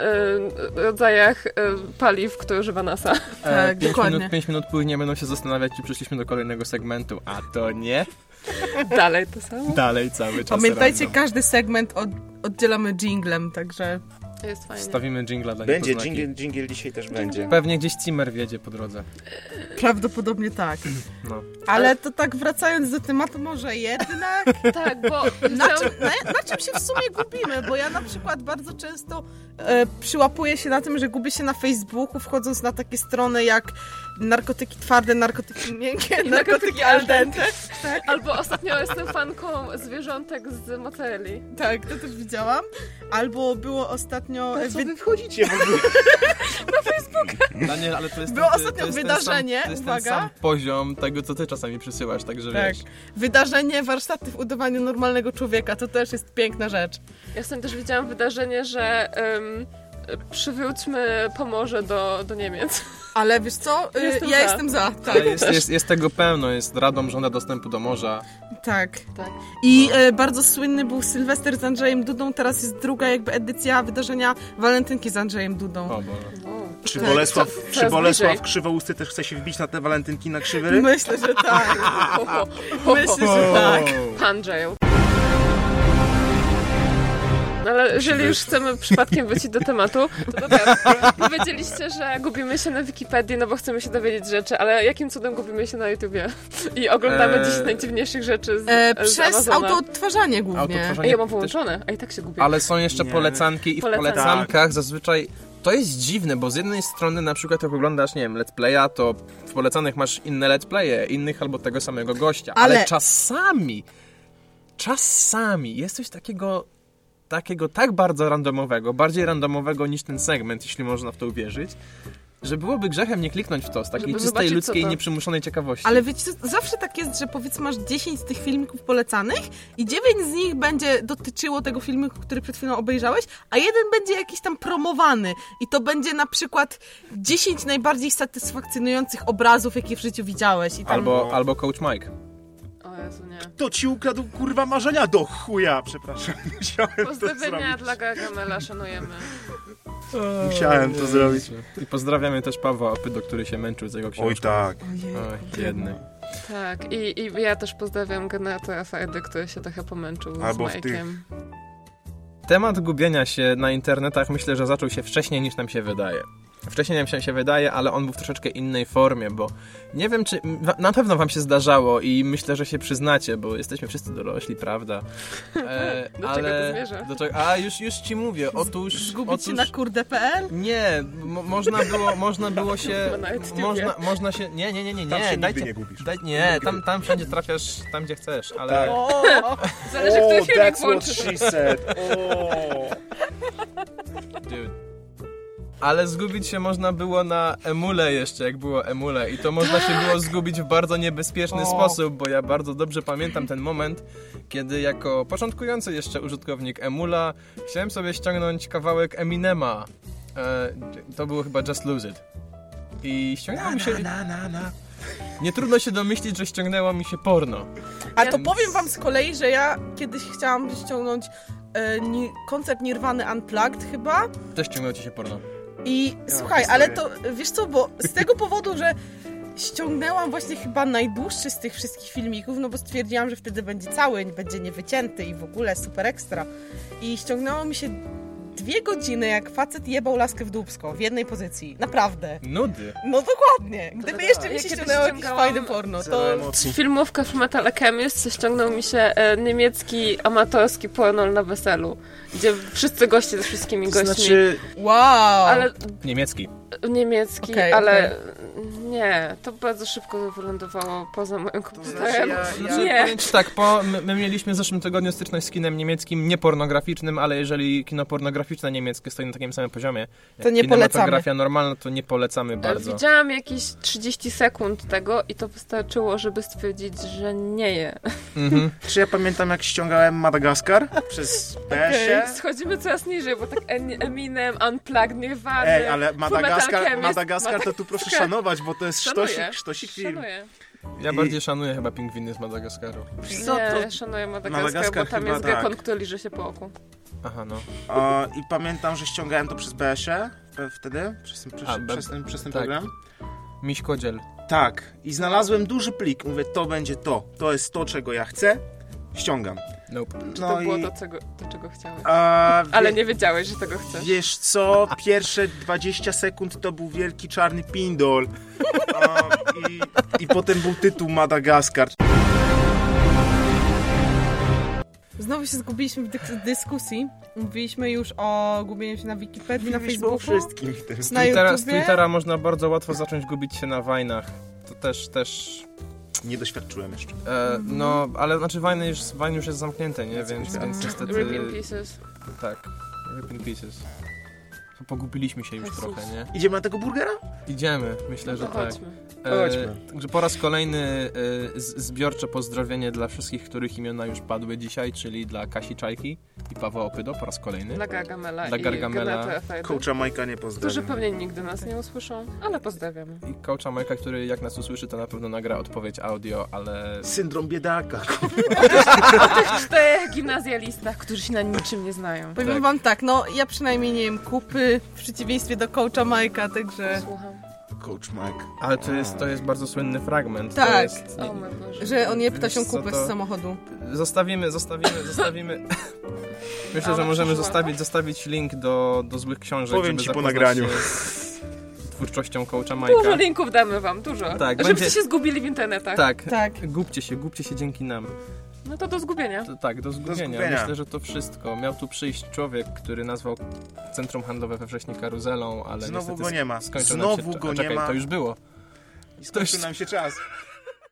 Speaker 4: e, rodzajach e, paliw, które używa NASA.
Speaker 1: Tak,
Speaker 2: pięć
Speaker 1: dokładnie.
Speaker 2: Minut, pięć minut później będą się zastanawiać, czy przyszliśmy do kolejnego segmentu, a to nie.
Speaker 4: Dalej to samo.
Speaker 2: Dalej cały czas
Speaker 1: Pamiętajcie,
Speaker 2: random.
Speaker 1: każdy segment od, oddzielamy jinglem, także
Speaker 4: Jest fajnie.
Speaker 2: Stawimy jingla dla
Speaker 3: Będzie, dżingiel, dżingiel dzisiaj też będzie.
Speaker 2: Pewnie gdzieś Zimmer wiedzie po drodze.
Speaker 1: prawdopodobnie tak.
Speaker 2: No.
Speaker 1: Ale to tak wracając do tematu, może jednak
Speaker 4: Tak, bo
Speaker 1: na czym, na, na czym się w sumie gubimy? Bo ja na przykład bardzo często e, przyłapuję się na tym, że gubię się na Facebooku, wchodząc na takie strony jak narkotyki twarde, narkotyki miękkie,
Speaker 4: I
Speaker 1: narkotyki al dente.
Speaker 4: Albo ostatnio jestem fanką zwierzątek z Moteli.
Speaker 1: Tak, to też widziałam. Albo było ostatnio...
Speaker 3: Po co
Speaker 1: wy-
Speaker 3: wchodzicie w ogóle?
Speaker 2: Daniel, ale to jest
Speaker 1: Było
Speaker 2: ten,
Speaker 1: ostatnio
Speaker 2: to jest
Speaker 1: wydarzenie,
Speaker 2: ten sam, to jest
Speaker 1: uwaga.
Speaker 2: ten sam poziom tego, co ty czasami przysyłasz, także
Speaker 1: Tak.
Speaker 2: wiesz.
Speaker 1: Wydarzenie warsztaty w udawaniu normalnego człowieka, to też jest piękna rzecz.
Speaker 4: Ja ostatnio też widziałam wydarzenie, że em, przywróćmy Pomorze do, do Niemiec.
Speaker 1: Ale wiesz co? Y,
Speaker 4: Jestem
Speaker 1: ja
Speaker 4: za.
Speaker 1: jestem za. Tak,
Speaker 2: Ale jest, jest, jest tego pełno, jest Radom żąda dostępu do morza.
Speaker 1: tak.
Speaker 4: Tak.
Speaker 1: I e, bardzo słynny był Sylwester z Andrzejem Dudą, teraz jest druga jakby edycja wydarzenia Walentynki z Andrzejem Dudą.
Speaker 2: O Boże.
Speaker 4: O.
Speaker 3: Czy
Speaker 1: Tak.
Speaker 3: Bolesław,
Speaker 4: Co-
Speaker 3: czy Bolesław. Krzywousty też chce się wbić na te walentynki na krzywy?
Speaker 1: Myślę, że tak. Myślę, że tak.
Speaker 4: Pan jail. No ale jeżeli już chcemy przypadkiem wrócić do tematu, to dobra, powiedzieliście, że gubimy się na Wikipedii, no bo chcemy się dowiedzieć rzeczy, ale jakim cudem gubimy się na YouTubie? I oglądamy
Speaker 2: Eee.
Speaker 4: 10 najdziwniejszych rzeczy z,
Speaker 1: E,
Speaker 4: z
Speaker 1: przez
Speaker 4: Amazona.
Speaker 1: autoodtwarzanie głównie.
Speaker 2: Autotworzenie
Speaker 4: A ja mam
Speaker 2: też-
Speaker 4: wyłączone, a i tak się gubię.
Speaker 2: Ale są jeszcze
Speaker 3: Nie.
Speaker 2: polecanki i w polecankach zazwyczaj to jest dziwne, bo z jednej strony na przykład jak oglądasz, nie wiem, let's playa, to w polecanych masz inne let's playe, innych albo tego samego gościa, ale,
Speaker 1: Ale-
Speaker 2: czasami, czasami jest coś takiego, takiego tak bardzo randomowego, bardziej randomowego niż ten segment, jeśli można w to uwierzyć, że byłoby grzechem nie kliknąć w to z takiej czystej ludzkiej,
Speaker 4: to.
Speaker 2: nieprzymuszonej ciekawości.
Speaker 1: Ale wiecie, zawsze tak jest, że powiedzmy masz 10 z tych filmików polecanych i 9 z nich będzie dotyczyło tego filmiku, który przed chwilą obejrzałeś, a jeden będzie jakiś tam promowany i to będzie na przykład 10 najbardziej satysfakcjonujących obrazów, jakie w życiu widziałeś i tam...
Speaker 2: Albo, albo Coach Mike.
Speaker 4: O Jezu, nie.
Speaker 3: To ci ukradł kurwa marzenia do chuja, przepraszam. Musiałem to
Speaker 4: Pozdrowienia dla Gargamela, szanujemy.
Speaker 3: Musiałem to zrobić.
Speaker 2: I pozdrawiamy też Pawła Opydo, który się męczył z jego książką.
Speaker 3: Oj tak.
Speaker 2: Oj, biedny.
Speaker 4: Tak, i, i ja też pozdrawiam generatora Fajdy, który się trochę pomęczył
Speaker 3: Albo
Speaker 4: z Majkiem.
Speaker 2: Temat gubienia się na internetach myślę, że zaczął się wcześniej niż nam się wydaje. Wcześniej nam się wydaje, ale on był w troszeczkę innej formie, bo nie wiem, czy. Na pewno Wam się zdarzało i myślę, że się przyznacie, bo jesteśmy wszyscy dorośli, prawda? E,
Speaker 4: Do czego to zmierza?
Speaker 2: Do czego, a już, już ci mówię, otóż.
Speaker 1: Zgubić
Speaker 2: otóż
Speaker 1: się na kurde.pl?
Speaker 2: Nie, mo- można było, można było się. Można, można się. Nie, nie, nie, nie,
Speaker 3: Tam się
Speaker 2: nie. Dajcie,
Speaker 3: nie gubisz.
Speaker 2: daj, nie, tam, tam wszędzie trafiasz tam, gdzie chcesz, ale.
Speaker 3: Tak.
Speaker 1: O,
Speaker 4: Zależy, filmik
Speaker 3: she said. Oh.
Speaker 2: Dude. Ale zgubić się można było na emule jeszcze, jak było emule. I to można się było zgubić w bardzo niebezpieczny
Speaker 1: O.
Speaker 2: sposób, bo ja bardzo dobrze pamiętam ten moment, kiedy jako początkujący jeszcze użytkownik emula chciałem sobie ściągnąć kawałek Eminema. E, to było chyba Just Lose It. I ściągnęło mi się...
Speaker 3: Na, na, na.
Speaker 2: Nie trudno się domyślić, że ściągnęło mi się porno.
Speaker 1: A to powiem wam z kolei, że ja kiedyś chciałam ściągnąć e, ni- koncert Nirwany Unplugged chyba
Speaker 2: Też ściągnęło ci się porno.
Speaker 1: I
Speaker 3: mam
Speaker 1: słuchaj, ale to wiesz co, bo z tego powodu, że ściągnęłam właśnie chyba najdłuższy z tych wszystkich filmików, no bo stwierdziłam, że wtedy będzie cały, będzie niewycięty i w ogóle super ekstra. I ściągnęło mi się dwie godziny, jak facet jebał laskę w dubsko w jednej pozycji. Naprawdę.
Speaker 2: Nudy.
Speaker 1: No dokładnie. Gdyby jeszcze mi się ściągnęło jakieś fajne porno, to...
Speaker 3: emocji.
Speaker 4: Filmówkę w Metal Alchemist ściągnął mi się e, niemiecki amatorski pornol na weselu, gdzie wszyscy goście ze wszystkimi
Speaker 3: To
Speaker 4: gośćmi.
Speaker 3: znaczy,
Speaker 1: Wow!
Speaker 4: Ale
Speaker 2: Niemiecki.
Speaker 4: niemiecki,
Speaker 1: Okej,
Speaker 4: ale nie, to bardzo szybko wylądowało poza moim komputerem.
Speaker 3: znaczy ja-
Speaker 2: Znaczy,
Speaker 4: Nie.
Speaker 2: ci tak, po, my, my mieliśmy w zeszłym tygodniu styczność z kinem niemieckim, niepornograficznym, ale jeżeli kino pornograficzne niemieckie stoi na takim samym poziomie, jak
Speaker 1: To nie
Speaker 2: normalna, to nie polecamy bardzo.
Speaker 4: Widziałam jakieś 30 sekund tego i to wystarczyło, żeby stwierdzić, że nie je.
Speaker 2: Mhm.
Speaker 3: czy ja pamiętam jak ściągałem Madagaskar przez PS-ie?
Speaker 4: Schodzimy coraz niżej, bo tak Eminem, Unplugged, Nirvana,
Speaker 3: Ej, ale Madagaskar, Madagaskar to tu proszę szanować, bo to jest
Speaker 4: Szanuję.
Speaker 3: sztosik, sztosik film.
Speaker 4: Szanuję.
Speaker 2: Ja
Speaker 3: I-
Speaker 2: bardziej szanuję chyba pingwiny z Madagaskaru.
Speaker 3: Co
Speaker 4: nie,
Speaker 3: to?
Speaker 4: szanuję Madagaskar,
Speaker 3: Madagaskar
Speaker 4: bo tam jest
Speaker 3: tak.
Speaker 4: gekon, który liże się po oku.
Speaker 2: Aha, no.
Speaker 3: O, I pamiętam, że ściągałem to przez BS-ie wtedy, przez ten, przez,
Speaker 2: A,
Speaker 3: przez ten, przez ten
Speaker 2: tak.
Speaker 3: program.
Speaker 2: Miś Kodziel.
Speaker 3: Tak, i znalazłem duży plik. Mówię, to będzie to. To jest to, czego ja chcę. Ściągam.
Speaker 2: Nope.
Speaker 4: Czy
Speaker 3: No
Speaker 4: to było
Speaker 3: i-
Speaker 4: to, czego, to, czego chciałeś?
Speaker 3: A,
Speaker 4: Ale
Speaker 3: wie-
Speaker 4: nie wiedziałeś, że tego chcesz.
Speaker 3: Wiesz co, pierwsze 20 sekund to był wielki czarny pindol. A, i, I potem był tytuł Madagaskar.
Speaker 1: Znowu się zgubiliśmy w dyk- dyskusji. Mówiliśmy już o gubieniu się na Wikipedii, na Facebooku.
Speaker 3: wszystkim w tym.
Speaker 1: Na
Speaker 2: Twittera, z? Twittera można bardzo łatwo zacząć gubić się na wajnach. To też, też...
Speaker 3: Nie doświadczyłem jeszcze.
Speaker 2: E, no, ale znaczy wajny już, wajny już jest zamknięte, nie?
Speaker 3: Jest
Speaker 2: Więc, więc niestety...
Speaker 4: Rip in pieces.
Speaker 2: Tak. Rip in pieces. Pogubiliśmy się już
Speaker 4: Jezus.
Speaker 2: trochę, nie?
Speaker 3: Idziemy na tego burgera?
Speaker 2: Idziemy, myślę, że
Speaker 4: To
Speaker 2: tak.
Speaker 4: chodźmy.
Speaker 3: Chodźmy.
Speaker 2: Także po raz kolejny e, zbiorcze pozdrowienie dla wszystkich, których imiona już padły dzisiaj, czyli dla Kasi Czajki i Pawła Opydo po raz kolejny.
Speaker 4: Dla Gargamela
Speaker 2: Dla
Speaker 4: i
Speaker 2: Gargamela.
Speaker 4: Efejdy,
Speaker 3: Coacha Majka nie
Speaker 4: którzy
Speaker 3: pozdrawiam.
Speaker 4: pewnie nigdy nas nie usłyszą, ale pozdrawiamy.
Speaker 2: I coacha Majka, który jak nas usłyszy, to na pewno nagra odpowiedź audio, ale
Speaker 3: Syndrom biedaka.
Speaker 4: Czterech gimnazjalistach, którzy się na niczym nie znają.
Speaker 1: Powiem
Speaker 2: Tak.
Speaker 1: wam tak, no ja przynajmniej nie wiem kupy, w przeciwieństwie do coacha Majka, także...
Speaker 4: Słucham.
Speaker 3: Coach Mike.
Speaker 2: ale to jest, to jest bardzo słynny fragment. To
Speaker 1: Tak.
Speaker 2: jest,
Speaker 4: O mój Boże.
Speaker 1: Że on je ptasią kupę
Speaker 2: to-
Speaker 1: z samochodu.
Speaker 2: Zostawimy, zostawimy, zostawimy. Myślę, że możemy zostawić, zostawić link do, do złych książek,
Speaker 3: Powiem
Speaker 2: żeby
Speaker 3: ci po nagraniu.
Speaker 2: twórczością coacha
Speaker 4: Dużo
Speaker 2: Majka.
Speaker 4: linków damy wam, dużo.
Speaker 2: Tak,
Speaker 4: Żebyście
Speaker 2: będzie-
Speaker 4: się zgubili w internetach.
Speaker 2: Tak,
Speaker 1: Tak.
Speaker 2: Gubcie się, gubcie się dzięki nam.
Speaker 4: No to do zgubienia.
Speaker 2: To, tak, do zgubienia.
Speaker 3: zgubienia.
Speaker 2: Myślę, że to wszystko. Miał tu przyjść człowiek, który nazwał centrum handlowe we wrześniu karuzelą, ale
Speaker 3: Znowu
Speaker 2: niestety
Speaker 3: go nie ma.
Speaker 2: skończył
Speaker 3: Znowu
Speaker 2: się...
Speaker 3: go
Speaker 2: A,
Speaker 3: nie
Speaker 2: czekaj,
Speaker 3: ma.
Speaker 2: to już było.
Speaker 3: I skończył nam się czas.